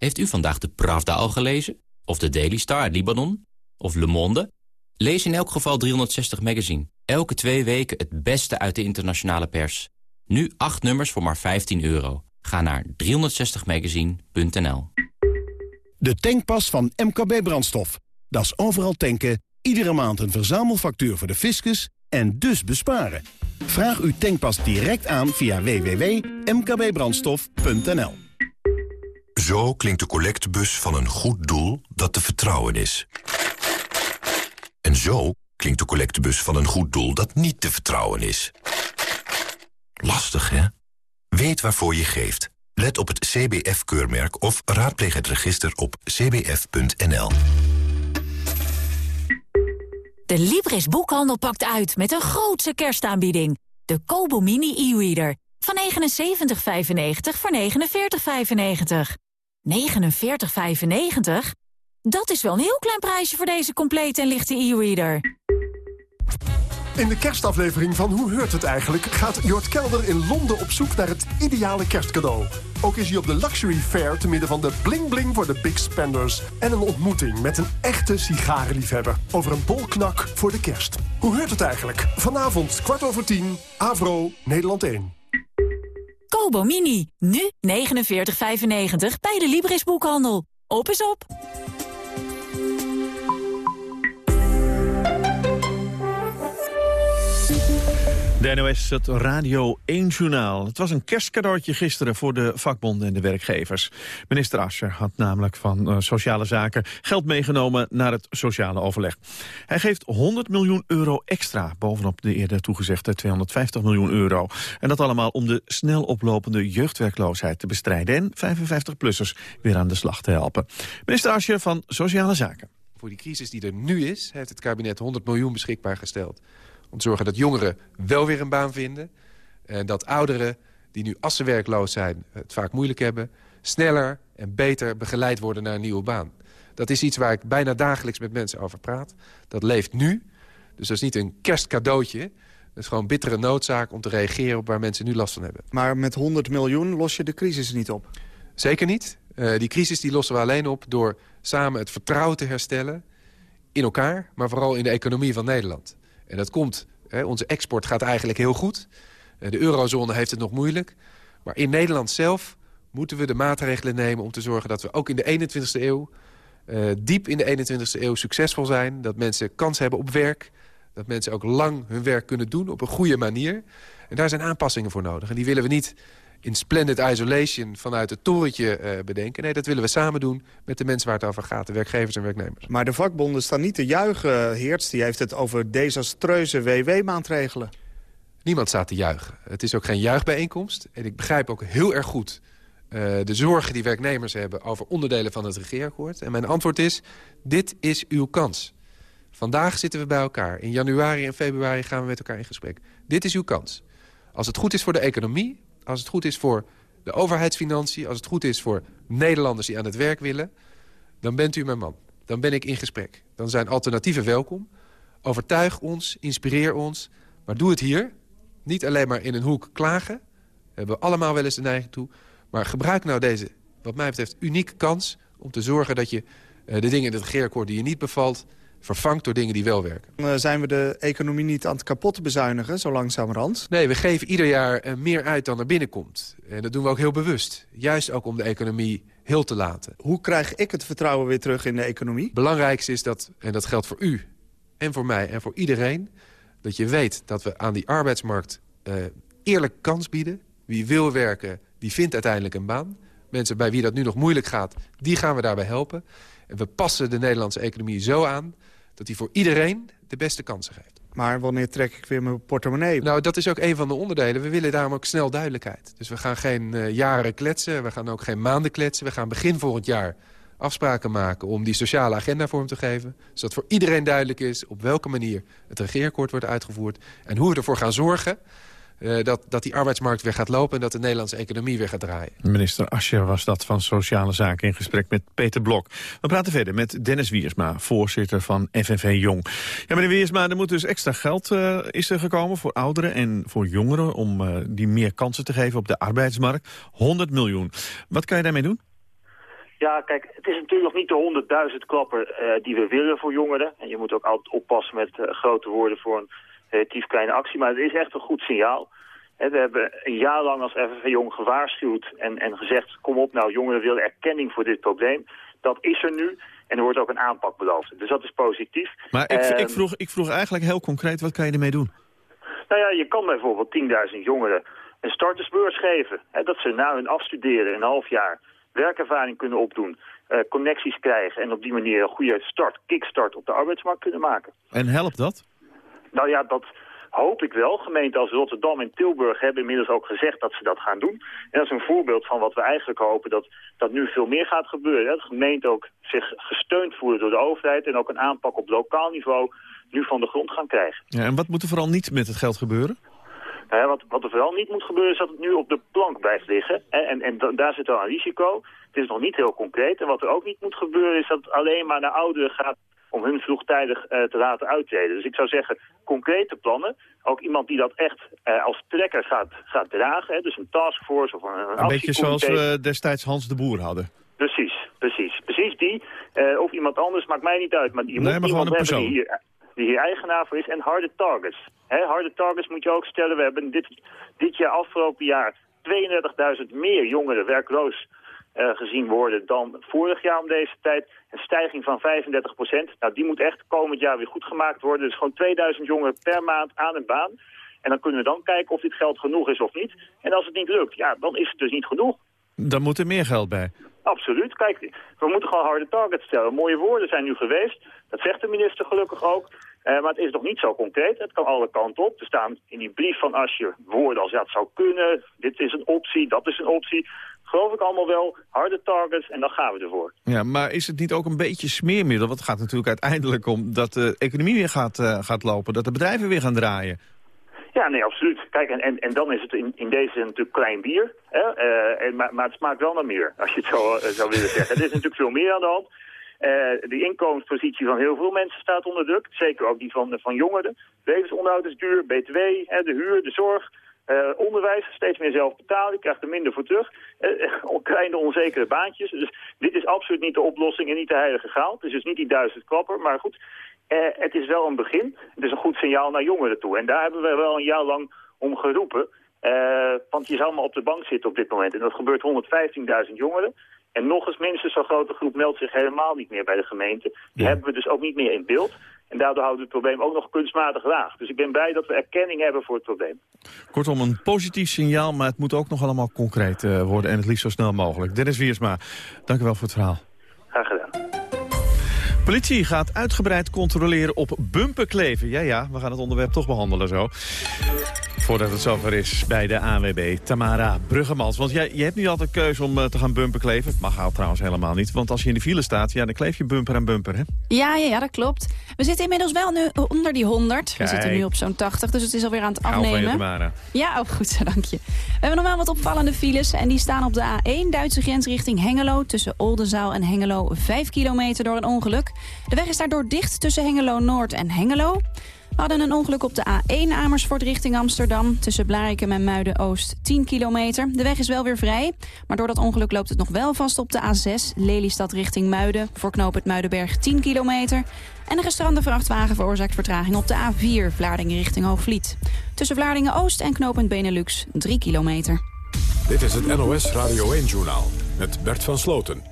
Heeft u vandaag de Pravda al gelezen? Of de Daily Star uit Libanon? Of Le Monde? Lees in elk geval 360 Magazine. Elke twee weken het beste uit de internationale pers. Nu acht nummers voor maar 15 euro. Ga naar 360magazine.nl De tankpas van MKB Brandstof. Dat is overal tanken, iedere maand een verzamelfactuur voor de fiscus en dus besparen. Vraag uw tankpas direct aan via www.mkbbrandstof.nl Zo klinkt de collectebus van een goed doel dat te vertrouwen is. En zo klinkt de collectebus van een goed doel dat niet te vertrouwen is. Lastig, hè? Weet waarvoor je geeft. Let op het CBF-keurmerk of raadpleeg het register op cbf.nl. De Libris Boekhandel pakt uit met een grootse kerstaanbieding. De Kobo Mini e-reader. Van 79,95 voor 49,95. 49,95? Dat is wel een heel klein prijsje voor deze complete en lichte e-reader. In de kerstaflevering van Hoe Heurt Het Eigenlijk... gaat Jort Kelder in Londen op zoek naar het ideale kerstcadeau. Ook is hij op de Luxury Fair te midden van de bling-bling voor de big spenders... en een ontmoeting met een echte sigarenliefhebber... over een bolknak voor de kerst. Hoe Heurt Het Eigenlijk? Vanavond kwart over tien, Avro, Nederland 1. Kobo Mini, nu 49,95 bij de Libris Boekhandel. Op is op! De NOS, het Radio 1-journaal. Het was een kerstcadeautje gisteren voor de vakbonden en de werkgevers. Minister Ascher had namelijk van uh, Sociale Zaken geld meegenomen naar het sociale overleg. Hij geeft 100 miljoen euro extra, bovenop de eerder toegezegde 250 miljoen euro. En dat allemaal om de snel oplopende jeugdwerkloosheid te bestrijden... en 55-plussers weer aan de slag te helpen. Minister Ascher van Sociale Zaken. Voor die crisis die er nu is, heeft het kabinet 100 miljoen beschikbaar gesteld om te zorgen dat jongeren wel weer een baan vinden. En dat ouderen die nu als ze werkloos zijn het vaak moeilijk hebben... sneller en beter begeleid worden naar een nieuwe baan. Dat is iets waar ik bijna dagelijks met mensen over praat. Dat leeft nu. Dus dat is niet een kerstcadeautje. Dat is gewoon bittere noodzaak om te reageren op waar mensen nu last van hebben. Maar met 100 miljoen los je de crisis niet op? Zeker niet. Uh, die crisis die lossen we alleen op door samen het vertrouwen te herstellen... in elkaar, maar vooral in de economie van Nederland. En dat komt, hè, onze export gaat eigenlijk heel goed. De eurozone heeft het nog moeilijk. Maar in Nederland zelf moeten we de maatregelen nemen om te zorgen dat we ook in de 21ste eeuw... Uh, diep in de 21ste eeuw succesvol zijn. Dat mensen kans hebben op werk. Dat mensen ook lang hun werk kunnen doen op een goede manier. En daar zijn aanpassingen voor nodig. En die willen we niet in splendid isolation vanuit het torentje uh, bedenken. Nee, dat willen we samen doen met de mensen waar het over gaat. De werkgevers en werknemers. Maar de vakbonden staan niet te juichen. Heerts die heeft het over desastreuze WW-maatregelen. Niemand staat te juichen. Het is ook geen juichbijeenkomst. En ik begrijp ook heel erg goed uh, de zorgen die werknemers hebben... over onderdelen van het regeerakkoord. En mijn antwoord is, dit is uw kans. Vandaag zitten we bij elkaar. In januari en februari gaan we met elkaar in gesprek. Dit is uw kans. Als het goed is voor de economie, als het goed is voor de overheidsfinanciën... als het goed is voor Nederlanders die aan het werk willen... dan bent u mijn man. Dan ben ik in gesprek. Dan zijn alternatieven welkom. Overtuig ons, inspireer ons. Maar doe het hier. Niet alleen maar in een hoek klagen. We hebben allemaal wel eens de neiging toe. Maar gebruik nou deze, wat mij betreft, unieke kans... om te zorgen dat je uh, de dingen in het regeerakkoord die je niet bevalt vervangt door dingen die wel werken. Uh, zijn we de economie niet aan het kapot bezuinigen, zo langzamerhand? Nee, we geven ieder jaar uh, meer uit dan er binnenkomt. En dat doen we ook heel bewust. Juist ook om de economie heel te laten. Hoe krijg ik het vertrouwen weer terug in de economie? Belangrijkste is dat, en dat geldt voor u en voor mij en voor iedereen... dat je weet dat we aan die arbeidsmarkt uh, eerlijk kans bieden. Wie wil werken, die vindt uiteindelijk een baan. Mensen bij wie dat nu nog moeilijk gaat, die gaan we daarbij helpen. En we passen de Nederlandse economie zo aan dat hij voor iedereen de beste kansen geeft. Maar wanneer trek ik weer mijn portemonnee? Nou, dat is ook een van de onderdelen. We willen daarom ook snel duidelijkheid. Dus we gaan geen uh, jaren kletsen, we gaan ook geen maanden kletsen. We gaan begin volgend jaar afspraken maken om die sociale agenda vorm te geven. Zodat voor iedereen duidelijk is op welke manier het regeerakkoord wordt uitgevoerd... en hoe we ervoor gaan zorgen uh, dat, dat die arbeidsmarkt weer gaat lopen... en dat de Nederlandse economie weer gaat draaien. Minister Ascher was dat van Sociale Zaken in gesprek met Peter Blok. We praten verder met Dennis Wiersma, voorzitter van FNV Jong. Ja, meneer Wiersma, er moet dus extra geld uh, is er gekomen voor ouderen en voor jongeren... om uh, die meer kansen te geven op de arbeidsmarkt. 100 miljoen. Wat kan je daarmee doen? Ja, kijk, het is natuurlijk nog niet de 100.000 klapper uh, die we willen voor jongeren. En je moet ook altijd oppassen met uh, grote woorden voor een relatief kleine actie. Maar het is echt een goed signaal. We hebben een jaar lang als FNV Jong gewaarschuwd en, en gezegd... kom op nou, jongeren willen erkenning voor dit probleem. Dat is er nu en er wordt ook een aanpak beloofd. Dus dat is positief. Maar ik, ik, vroeg, ik vroeg eigenlijk heel concreet, wat kan je ermee doen? Nou ja, je kan bijvoorbeeld 10.000 jongeren een startersbeurs geven. Hè, dat ze na hun afstuderen een half jaar werkervaring kunnen opdoen, uh, connecties krijgen en op die manier een goede start, kickstart op de arbeidsmarkt kunnen maken. En helpt dat? Nou ja, dat hoop ik wel. Gemeenten als Rotterdam en Tilburg hebben inmiddels ook gezegd dat ze dat gaan doen. En dat is een voorbeeld van wat we eigenlijk hopen, dat, dat nu veel meer gaat gebeuren. Dat gemeenten ook zich gesteund voelen door de overheid en ook een aanpak op lokaal niveau nu van de grond gaan krijgen. Ja, en wat moet er vooral niet met het geld gebeuren? Nou ja, wat, wat er vooral niet moet gebeuren is dat het nu op de plank blijft liggen. En, en, en da- daar zit wel een risico. Het is nog niet heel concreet. En wat er ook niet moet gebeuren is dat het alleen maar naar ouderen gaat om hun vroegtijdig eh, te laten uittreden. Dus ik zou zeggen, concrete plannen. Ook iemand die dat echt eh, als trekker gaat, gaat dragen. Hè, dus een taskforce of een, een Een beetje zoals we destijds Hans de Boer hadden. Precies, precies. Precies die. Eh, of iemand anders, maakt mij niet uit. Maar je Nee, moet maar iemand een hebben die hier, die hier eigenaar voor is. En harde targets. Hè, harde targets moet je ook stellen. We hebben dit, dit jaar, afgelopen jaar, 32.000 meer jongeren werkloos eh, gezien worden dan vorig jaar om deze tijd. Een stijging van 35 procent. Nou, die moet echt komend jaar weer goed gemaakt worden. Dus gewoon 2000 jongeren per maand aan een baan. En dan kunnen we dan kijken of dit geld genoeg is of niet. En als het niet lukt, ja, dan is het dus niet genoeg. Dan moet er meer geld bij. Absoluut. Kijk, we moeten gewoon harde targets stellen. Mooie woorden zijn nu geweest. Dat zegt de minister gelukkig ook. Eh, maar het is nog niet zo concreet. Het kan alle kanten op. Er staan in die brief van als je woorden als ja, het zou kunnen, dit is een optie, dat is een optie. Geloof ik allemaal wel. Harde targets en dan gaan we ervoor. Ja, maar is het niet ook een beetje smeermiddel? Want het gaat natuurlijk uiteindelijk om dat de economie weer gaat, eh, gaat lopen. Dat de bedrijven weer gaan draaien. Ja, nee, absoluut. Kijk, en, en, en dan is het in, in deze zin natuurlijk klein bier. Hè? Eh, en, maar, maar het smaakt wel naar meer, als je het zo zou willen zeggen. Er is natuurlijk veel meer aan de hand. Eh, de inkomenspositie van heel veel mensen staat onder druk. Zeker ook die van, van jongeren. Levensonderhoud is duur, btw, hè, de huur, de zorg. eh, onderwijs, steeds meer zelf betalen. Je krijgt er minder voor terug. Eh, [laughs] eh, kleine onzekere baantjes. Dus dit is absoluut niet de oplossing en niet de heilige graal. Het is dus niet die duizend klapper. Maar goed, eh, het is wel een begin. Het is een goed signaal naar jongeren toe. En daar hebben we wel een jaar lang om geroepen. Eh, want je zou maar op de bank zitten op dit moment. En dat gebeurt 115.000 jongeren. En nog eens minstens zo'n grote groep meldt zich helemaal niet meer bij de gemeente. Die hebben we dus ook niet meer in beeld. En daardoor houden we het probleem ook nog kunstmatig laag. Dus ik ben blij dat we erkenning hebben voor het probleem. Kortom, een positief signaal, maar het moet ook nog allemaal concreet eh, worden. En het liefst zo snel mogelijk. Dennis Wiersma, dank u wel voor het verhaal. Graag gedaan. Politie gaat uitgebreid controleren op bumperkleven. Ja, ja, we gaan het onderwerp toch behandelen zo. Voordat het zover is bij de ANWB, Tamara Bruggemans. Want jij, je hebt niet altijd keuze om eh, te gaan bumperkleven. Mag haalt trouwens helemaal niet. Want als je in de file staat, ja, dan kleef je bumper aan bumper, hè? Ja, ja, ja, dat klopt. We zitten inmiddels wel nu onder die 100. Kijk. We zitten nu op zo'n 80, dus het is alweer aan het je, afnemen. Tamara. Ja, oh, goed zo, [laughs] dank je. We hebben nog wel wat opvallende files en die staan op de A1 Duitse grens richting Hengelo. Tussen Oldenzaal en Hengelo 5 kilometer door een ongeluk. De weg is daardoor dicht tussen Hengelo Noord en Hengelo. We hadden een ongeluk op de A1 Amersfoort richting Amsterdam. Tussen Blarikum en Muiden-Oost 10 kilometer. De weg is wel weer vrij, maar door dat ongeluk loopt het nog wel vast op de A6. Lelystad richting Muiden, voor knoop Muidenberg 10 kilometer. En een gestrande vrachtwagen veroorzaakt vertraging op de A4 Vlaardingen richting Hoogvliet. Tussen Vlaardingen-Oost en knooppunt Benelux 3 kilometer. Dit is het NOS Radio 1-journaal met Bert van Sloten.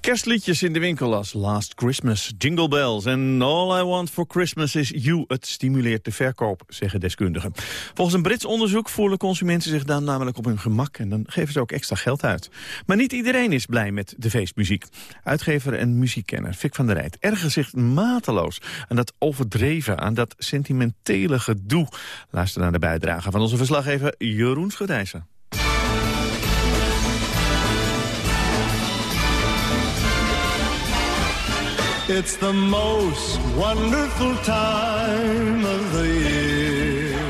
Kerstliedjes in de winkel als Last Christmas, Jingle Bells en All I Want for Christmas is You. Het stimuleert de verkoop, zeggen deskundigen. Volgens een Brits onderzoek voelen consumenten zich dan namelijk op hun gemak... en dan geven ze ook extra geld uit. Maar niet iedereen is blij met de feestmuziek. Uitgever en muziekkenner Fik van der Rijt erger zich mateloos... aan dat overdreven, aan dat sentimentele gedoe. Luister naar de bijdrage van onze verslaggever Jeroen Schudijssen. It's the most wonderful time of the year.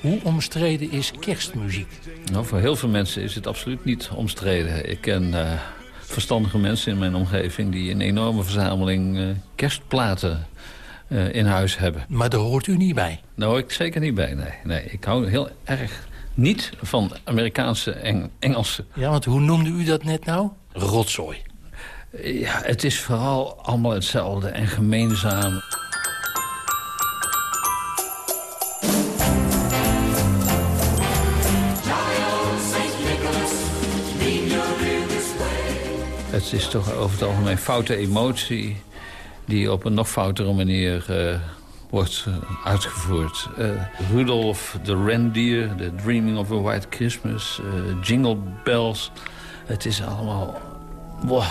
Hoe omstreden is kerstmuziek? Nou, voor heel veel mensen is het absoluut niet omstreden. Ik ken eh, verstandige mensen in mijn omgeving... die een enorme verzameling eh, kerstplaten eh, in huis hebben. Maar daar hoort u niet bij? Nou, hoor ik zeker niet bij, nee. nee. Ik hou heel erg niet van Amerikaanse en Engelse. Ja, want hoe noemde u dat net nou? Rotzooi. Ja, het is vooral allemaal hetzelfde en gemeenzaam. Het is toch over het algemeen foute emotie... die op een nog foutere manier eh, wordt eh, uitgevoerd. Eh, Rudolph the Reindeer, The Dreaming of a White Christmas... Jingle Bells. Het is allemaal... Wow.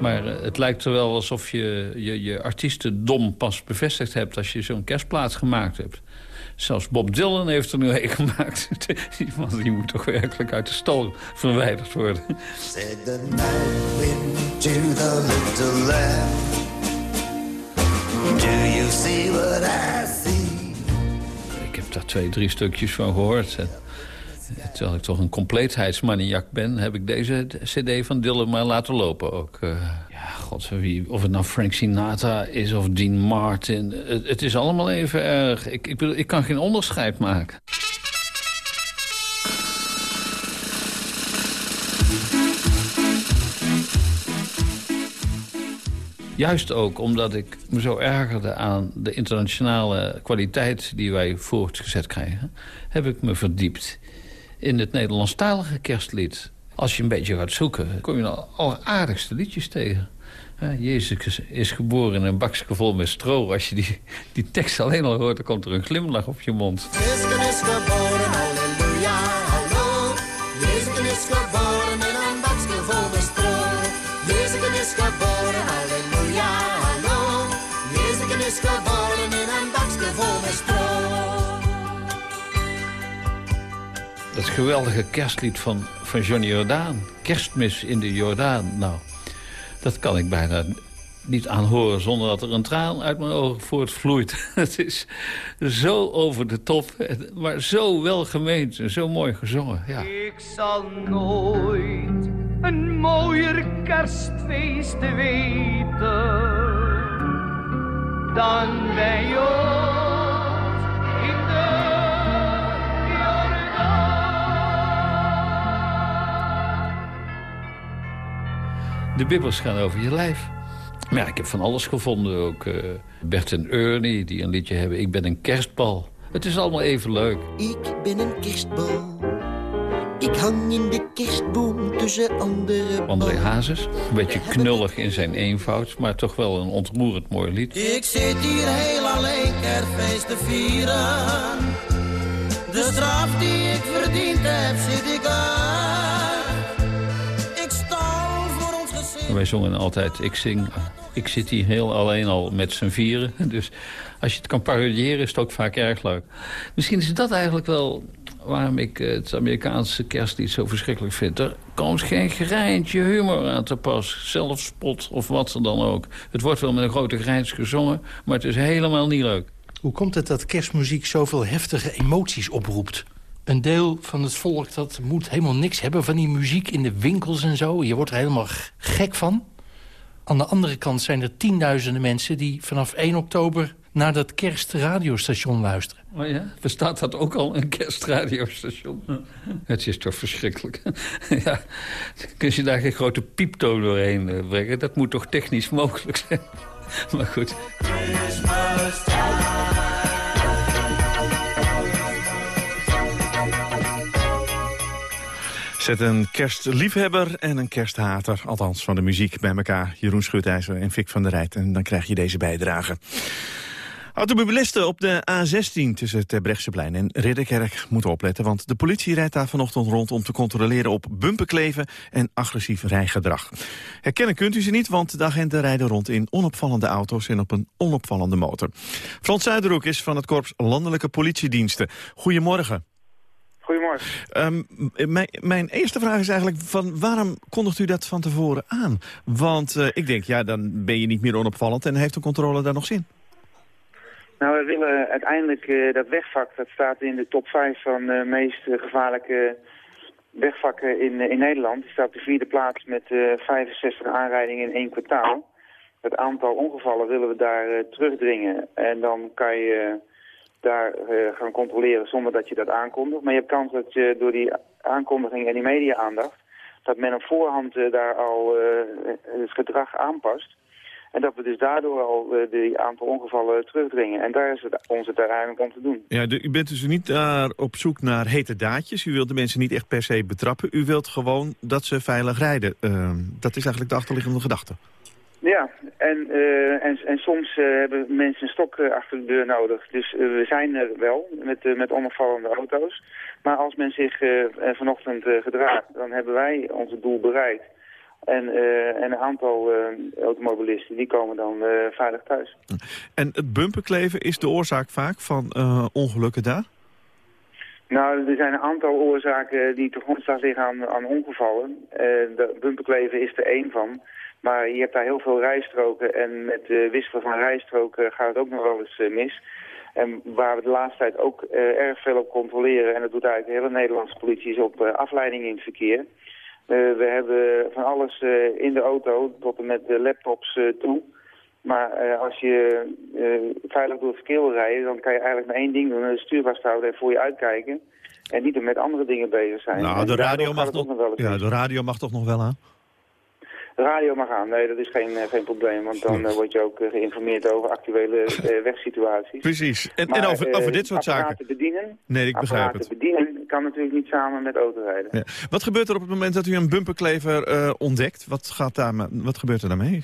Maar eh, het lijkt er wel alsof je je, je artiestendom pas bevestigd hebt... als je zo'n kerstplaat gemaakt hebt. Zelfs Bob Dylan heeft er nu een gemaakt. [laughs] Die man die moet toch werkelijk uit de stal verwijderd worden. The night the little. Do you see what I see? Daar twee, drie stukjes van gehoord. En terwijl ik toch een compleetheidsmaniak ben... heb ik deze cd van Dylan maar laten lopen ook. Uh, ja, god, wie, of het nou Frank Sinatra is of Dean Martin... Het, het is allemaal even erg. Ik, ik, ik kan geen onderscheid maken. Juist ook omdat ik me zo ergerde aan de internationale kwaliteit die wij voortgezet krijgen... heb ik me verdiept in het Nederlandstalige kerstlied. Als je een beetje gaat zoeken, kom je nou alleraardigste liedjes tegen. Jezus is geboren in een bakje vol met stro. Als je die, die tekst alleen al hoort, dan komt er een glimlach op je mond. Geweldige kerstlied van, van Johnny Jordaan. Kerstmis in de Jordaan. Nou, dat kan ik bijna niet aanhoren zonder dat er een traan uit mijn ogen voortvloeit. [laughs] Het is zo over de top, maar zo welgemeend en zo mooi gezongen. Ja. Ik zal nooit een mooier kerstfeest weten dan bij ons De bibbers gaan over je lijf. Maar ja, ik heb van alles gevonden. Ook uh, Bert en Ernie, die een liedje hebben. Ik ben een kerstbal. Het is allemaal even leuk. Ik ben een kerstbal. Ik hang in de kerstboom tussen andere André Hazes, een beetje knullig in zijn eenvoud... maar toch wel een ontroerend mooi lied. Ik zit hier heel alleen kerstfeest te vieren. De straf die ik verdiend heb, zit ik uit. Wij zongen altijd, ik zing, ik zit hier heel alleen al met z'n vieren. [laughs] Dus als je het kan parodiëren is het ook vaak erg leuk. Misschien is dat eigenlijk wel waarom ik het Amerikaanse kerstlied zo verschrikkelijk vind. Er komt geen greintje humor aan te pas. Zelfspot of wat dan ook. Het wordt wel met een grote grijns gezongen, maar het is helemaal niet leuk. Hoe komt het dat kerstmuziek zoveel heftige emoties oproept? Een deel van het volk dat moet helemaal niks hebben van die muziek in de winkels en zo. Je wordt er helemaal gek van. Aan de andere kant zijn er tienduizenden mensen die vanaf 1 oktober naar dat kerstradiostation luisteren. Oh ja? Bestaat dat ook al, een kerstradiostation? Het is toch verschrikkelijk. [laughs] ja, kun je daar geen grote pieptoon doorheen eh, brengen? Dat moet toch technisch mogelijk zijn? [laughs] maar goed. Zet een kerstliefhebber en een kersthater, althans van de muziek, bij elkaar. Jeroen Schutijzer en Fik van der Rijt. En dan krijg je deze bijdrage. Automobilisten op de A16 tussen Terbrechtseplein en Ridderkerk moeten opletten... want de politie rijdt daar vanochtend rond om te controleren op bumperkleven en agressief rijgedrag. Herkennen kunt u ze niet, want de agenten rijden rond in onopvallende auto's en op een onopvallende motor. Frans Zuiderhoek is van het Korps Landelijke Politiediensten. Goedemorgen. Goedemorgen. Um, mijn, mijn, eerste vraag is eigenlijk, van waarom kondigt u dat van tevoren aan? Want uh, ik denk, ja, dan ben je niet meer onopvallend en heeft de controle daar nog zin? Nou, we willen uiteindelijk uh, dat wegvak, dat staat in de top 5 van de meest gevaarlijke wegvakken in, in Nederland. Die staat op de vierde plaats met 65 aanrijdingen in één kwartaal. Het aantal ongevallen willen we daar terugdringen. En dan kan je daar uh, gaan controleren zonder dat je dat aankondigt. Maar je hebt kans dat je door die aankondiging en die media-aandacht... dat men op voorhand uh, daar al uh, het gedrag aanpast. En dat we dus daardoor al die aantal ongevallen terugdringen. En daar is het ons het uiteindelijk om te doen. Ja, u bent dus niet daar op zoek naar hete daadjes. U wilt de mensen niet echt per se betrappen. U wilt gewoon dat ze veilig rijden. Ehm, dat is eigenlijk de achterliggende gedachte. Ja, en, uh, en, en soms uh, hebben mensen een stok uh, achter de deur nodig. Dus we zijn er wel met, met onopvallende auto's. Maar als men zich vanochtend gedraagt, dan hebben wij ons doel bereikt En, eh, en een aantal eh, automobilisten die komen dan eh, veilig thuis. En het bumperkleven is de oorzaak vaak van eh, ongelukken daar? Nou, er zijn een aantal oorzaken die te grondslag liggen aan, aan ongevallen. Eh, de bumperkleven is er één van. Maar je hebt daar heel veel rijstroken en met de wisselen van rijstroken gaat het ook nog wel eens eh, mis. En waar we de laatste tijd ook eh, erg veel op controleren, en dat doet eigenlijk de hele Nederlandse politie, is op eh, afleiding in het verkeer. We hebben van alles in de auto, tot en met de laptops toe. Maar als je veilig door het verkeer wil rijden, dan kan je eigenlijk maar één ding doen. Het stuur vasthouden en voor je uitkijken. En niet er met andere dingen bezig zijn. Nou, En de radio, mag nog, ja, de radio mag toch nog wel aan? Radio mag aan, nee, dat is geen, eh, geen probleem. Want dan eh, word je ook eh, geïnformeerd over actuele [laughs] wegsituaties. Precies. En, en over, over dit soort zaken. bedienen, Nee, ik begrijp het. bedienen kan natuurlijk niet samen met autorijden. Ja. Wat gebeurt er op het moment dat u een bumperklever ontdekt? Wat, gaat daar, wat gebeurt er daarmee?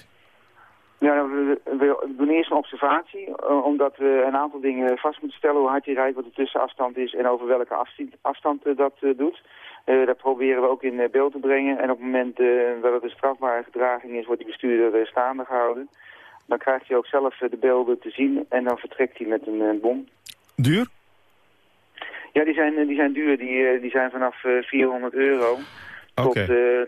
Ja, nou, we, we doen eerst een observatie, omdat we een aantal dingen vast moeten stellen. Hoe hard je rijdt, wat de tussenafstand is en over welke afstand, afstand dat doet. Eh, dat proberen we ook in eh, beeld te brengen. En op het moment eh, dat het een strafbare gedraging is, wordt die bestuurder staande gehouden. Dan krijgt hij ook zelf de beelden te zien en dan vertrekt hij met een bom. Duur? Ja, die zijn, die zijn duur. Die, die zijn vanaf eh, 400 euro tot,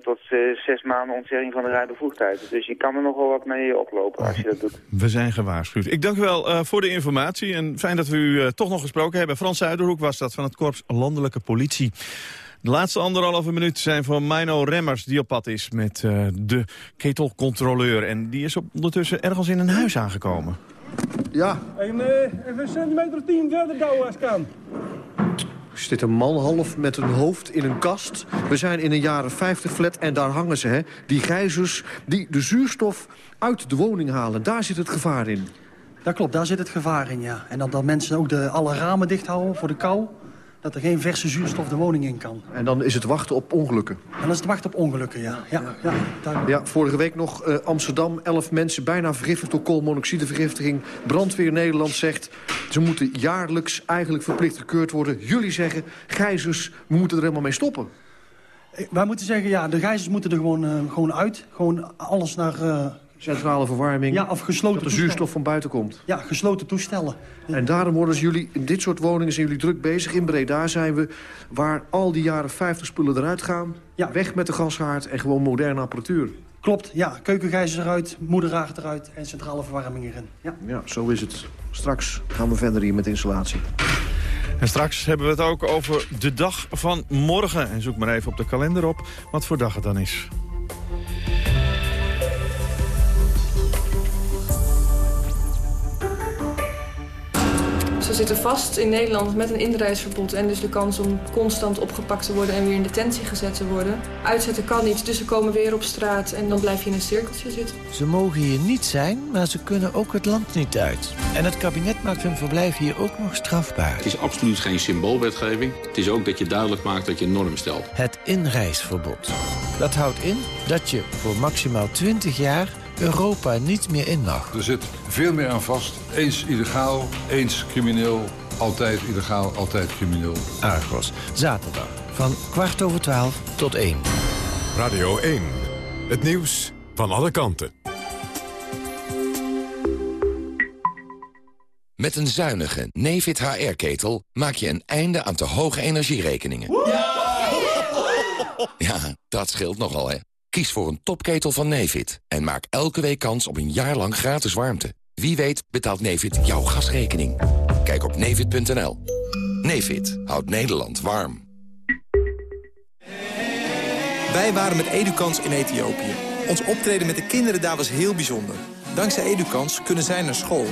tot zes maanden ontzegging van de rijbevoegdheid. Dus je kan er nog wel wat mee oplopen als je dat doet. We zijn gewaarschuwd. Ik dank u wel voor de informatie en fijn dat we u toch nog gesproken hebben. Frans Zuiderhoek was dat van het Korps Landelijke Politie. De laatste anderhalve minuut zijn voor Mino Remmers die op pad is met eh, de ketelcontroleur. En die is op, ondertussen ergens in een huis aangekomen. Ja, Even, eh, even een centimeter of tien verder douwen als kan. er zit een man half met een hoofd in een kast. We zijn in een jaren 50 flat en daar hangen ze, hè. Die gijzers die de zuurstof uit de woning halen. Daar zit het gevaar in. Dat klopt, daar zit het gevaar in, ja. En dat, dat mensen ook de, alle ramen dicht houden voor de kou. Dat er geen verse zuurstof de woning in kan. En dan is het wachten op ongelukken. En dan is het wachten op ongelukken, ja. ja, ja duidelijk. Ja, vorige week nog eh, Amsterdam. Elf mensen bijna vergiftigd door koolmonoxidevergiftiging. Brandweer Nederland zegt... ze moeten jaarlijks eigenlijk verplicht gekeurd worden. Jullie zeggen, gijzers, we moeten er helemaal mee stoppen. Eh, Wij moeten zeggen, ja, de gijzers moeten er gewoon, eh, gewoon uit. Gewoon alles naar... Centrale verwarming. Ja, of gesloten Dat de zuurstof van buiten komt. Ja, gesloten toestellen. En daarom worden jullie, in dit soort woningen zijn jullie druk bezig. In Breda zijn we, waar al die jaren 50 spullen eruit gaan. Weg met de gashaard en gewoon moderne apparatuur. Klopt, ja. Keukengijzers eruit, moederhaard eruit en centrale verwarming erin. Ja. Ja, zo is het. Straks gaan we verder hier met installatie. En straks hebben we het ook over de dag van morgen. En zoek maar even op de kalender op wat voor dag het dan is. Ze zitten vast in Nederland met een inreisverbod en dus de kans om constant opgepakt te worden en weer in detentie gezet te worden. Uitzetten kan niet, dus ze komen weer op straat en dan blijf je in een cirkeltje zitten. Ze mogen hier niet zijn, maar ze kunnen ook het land niet uit. En het kabinet maakt hun verblijf hier ook nog strafbaar. Het is absoluut geen symboolwetgeving. Het is ook dat je duidelijk maakt dat je een norm stelt. Het inreisverbod. Dat houdt in dat je voor maximaal 20 jaar Europa niet meer in mag. Er zit veel meer aan vast. Eens illegaal, eens crimineel. Altijd illegaal, altijd crimineel. Argos, zaterdag van kwart over twaalf tot één. Radio 1. Het nieuws van alle kanten. Met een zuinige Nefit HR-ketel maak je een einde aan te hoge energierekeningen. Ja, dat scheelt nogal, hè. Kies voor een topketel van Nefit en maak elke week kans op een jaar lang gratis warmte. Wie weet betaalt Nefit jouw gasrekening. Kijk op nefit.nl. Nefit houdt Nederland warm. Wij waren met Edukans in Ethiopië. Ons optreden met de kinderen daar was heel bijzonder. Dankzij Edukans kunnen zij naar school.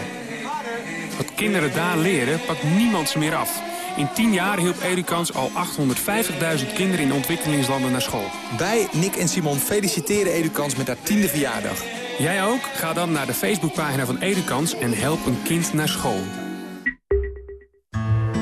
Wat kinderen daar leren, pakt niemand ze meer af. In 10 jaar hielp Edukans al 850.000 kinderen in ontwikkelingslanden naar school. Wij, Nick en Simon, feliciteren Edukans met haar tiende verjaardag. Jij ook? Ga dan naar de Facebookpagina van Edukans en help een kind naar school.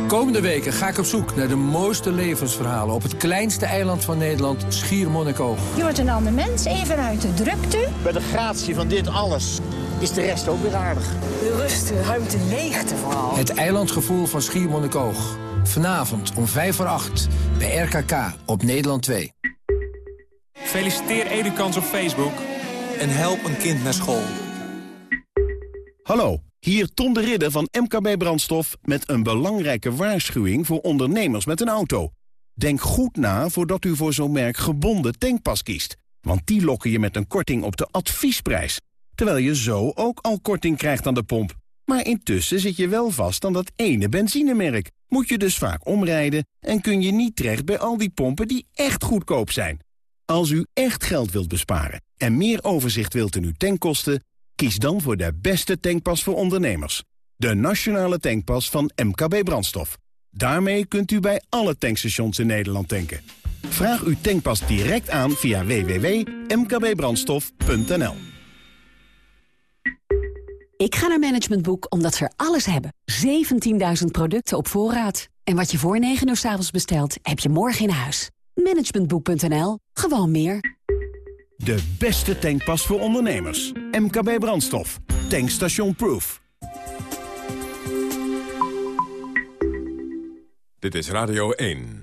Komende weken ga ik op zoek naar de mooiste levensverhalen... op het kleinste eiland van Nederland, Schiermonnikoog. Je wordt een ander mens, even uit de drukte. Bij de gratie van dit alles is de rest ook weer aardig. De rust, de ruimte, leegte vooral. Het eilandgevoel van Schiermonnikoog. Vanavond om 5 voor 8 bij RKK op Nederland 2. Feliciteer Edukans op Facebook. En help een kind naar school. Hallo, hier Tom de Ridder van MKB Brandstof... met een belangrijke waarschuwing voor ondernemers met een auto. Denk goed na voordat u voor zo'n merk gebonden tankpas kiest. Want die lokken je met een korting op de adviesprijs. Terwijl je zo ook al korting krijgt aan de pomp. Maar intussen zit je wel vast aan dat ene benzinemerk. Moet je dus vaak omrijden en kun je niet terecht bij al die pompen die echt goedkoop zijn. Als u echt geld wilt besparen en meer overzicht wilt in uw tankkosten... kies dan voor de beste tankpas voor ondernemers. De nationale tankpas van MKB Brandstof. Daarmee kunt u bij alle tankstations in Nederland tanken. Vraag uw tankpas direct aan via www.mkbbrandstof.nl Ik ga naar Management Boek omdat ze er alles hebben. 17.000 producten op voorraad. En wat je voor 9 uur s avonds bestelt, heb je morgen in huis. Managementboek.nl. Gewoon meer. De beste tankpas voor ondernemers. MKB Brandstof. Tankstation Proof. Dit is Radio 1.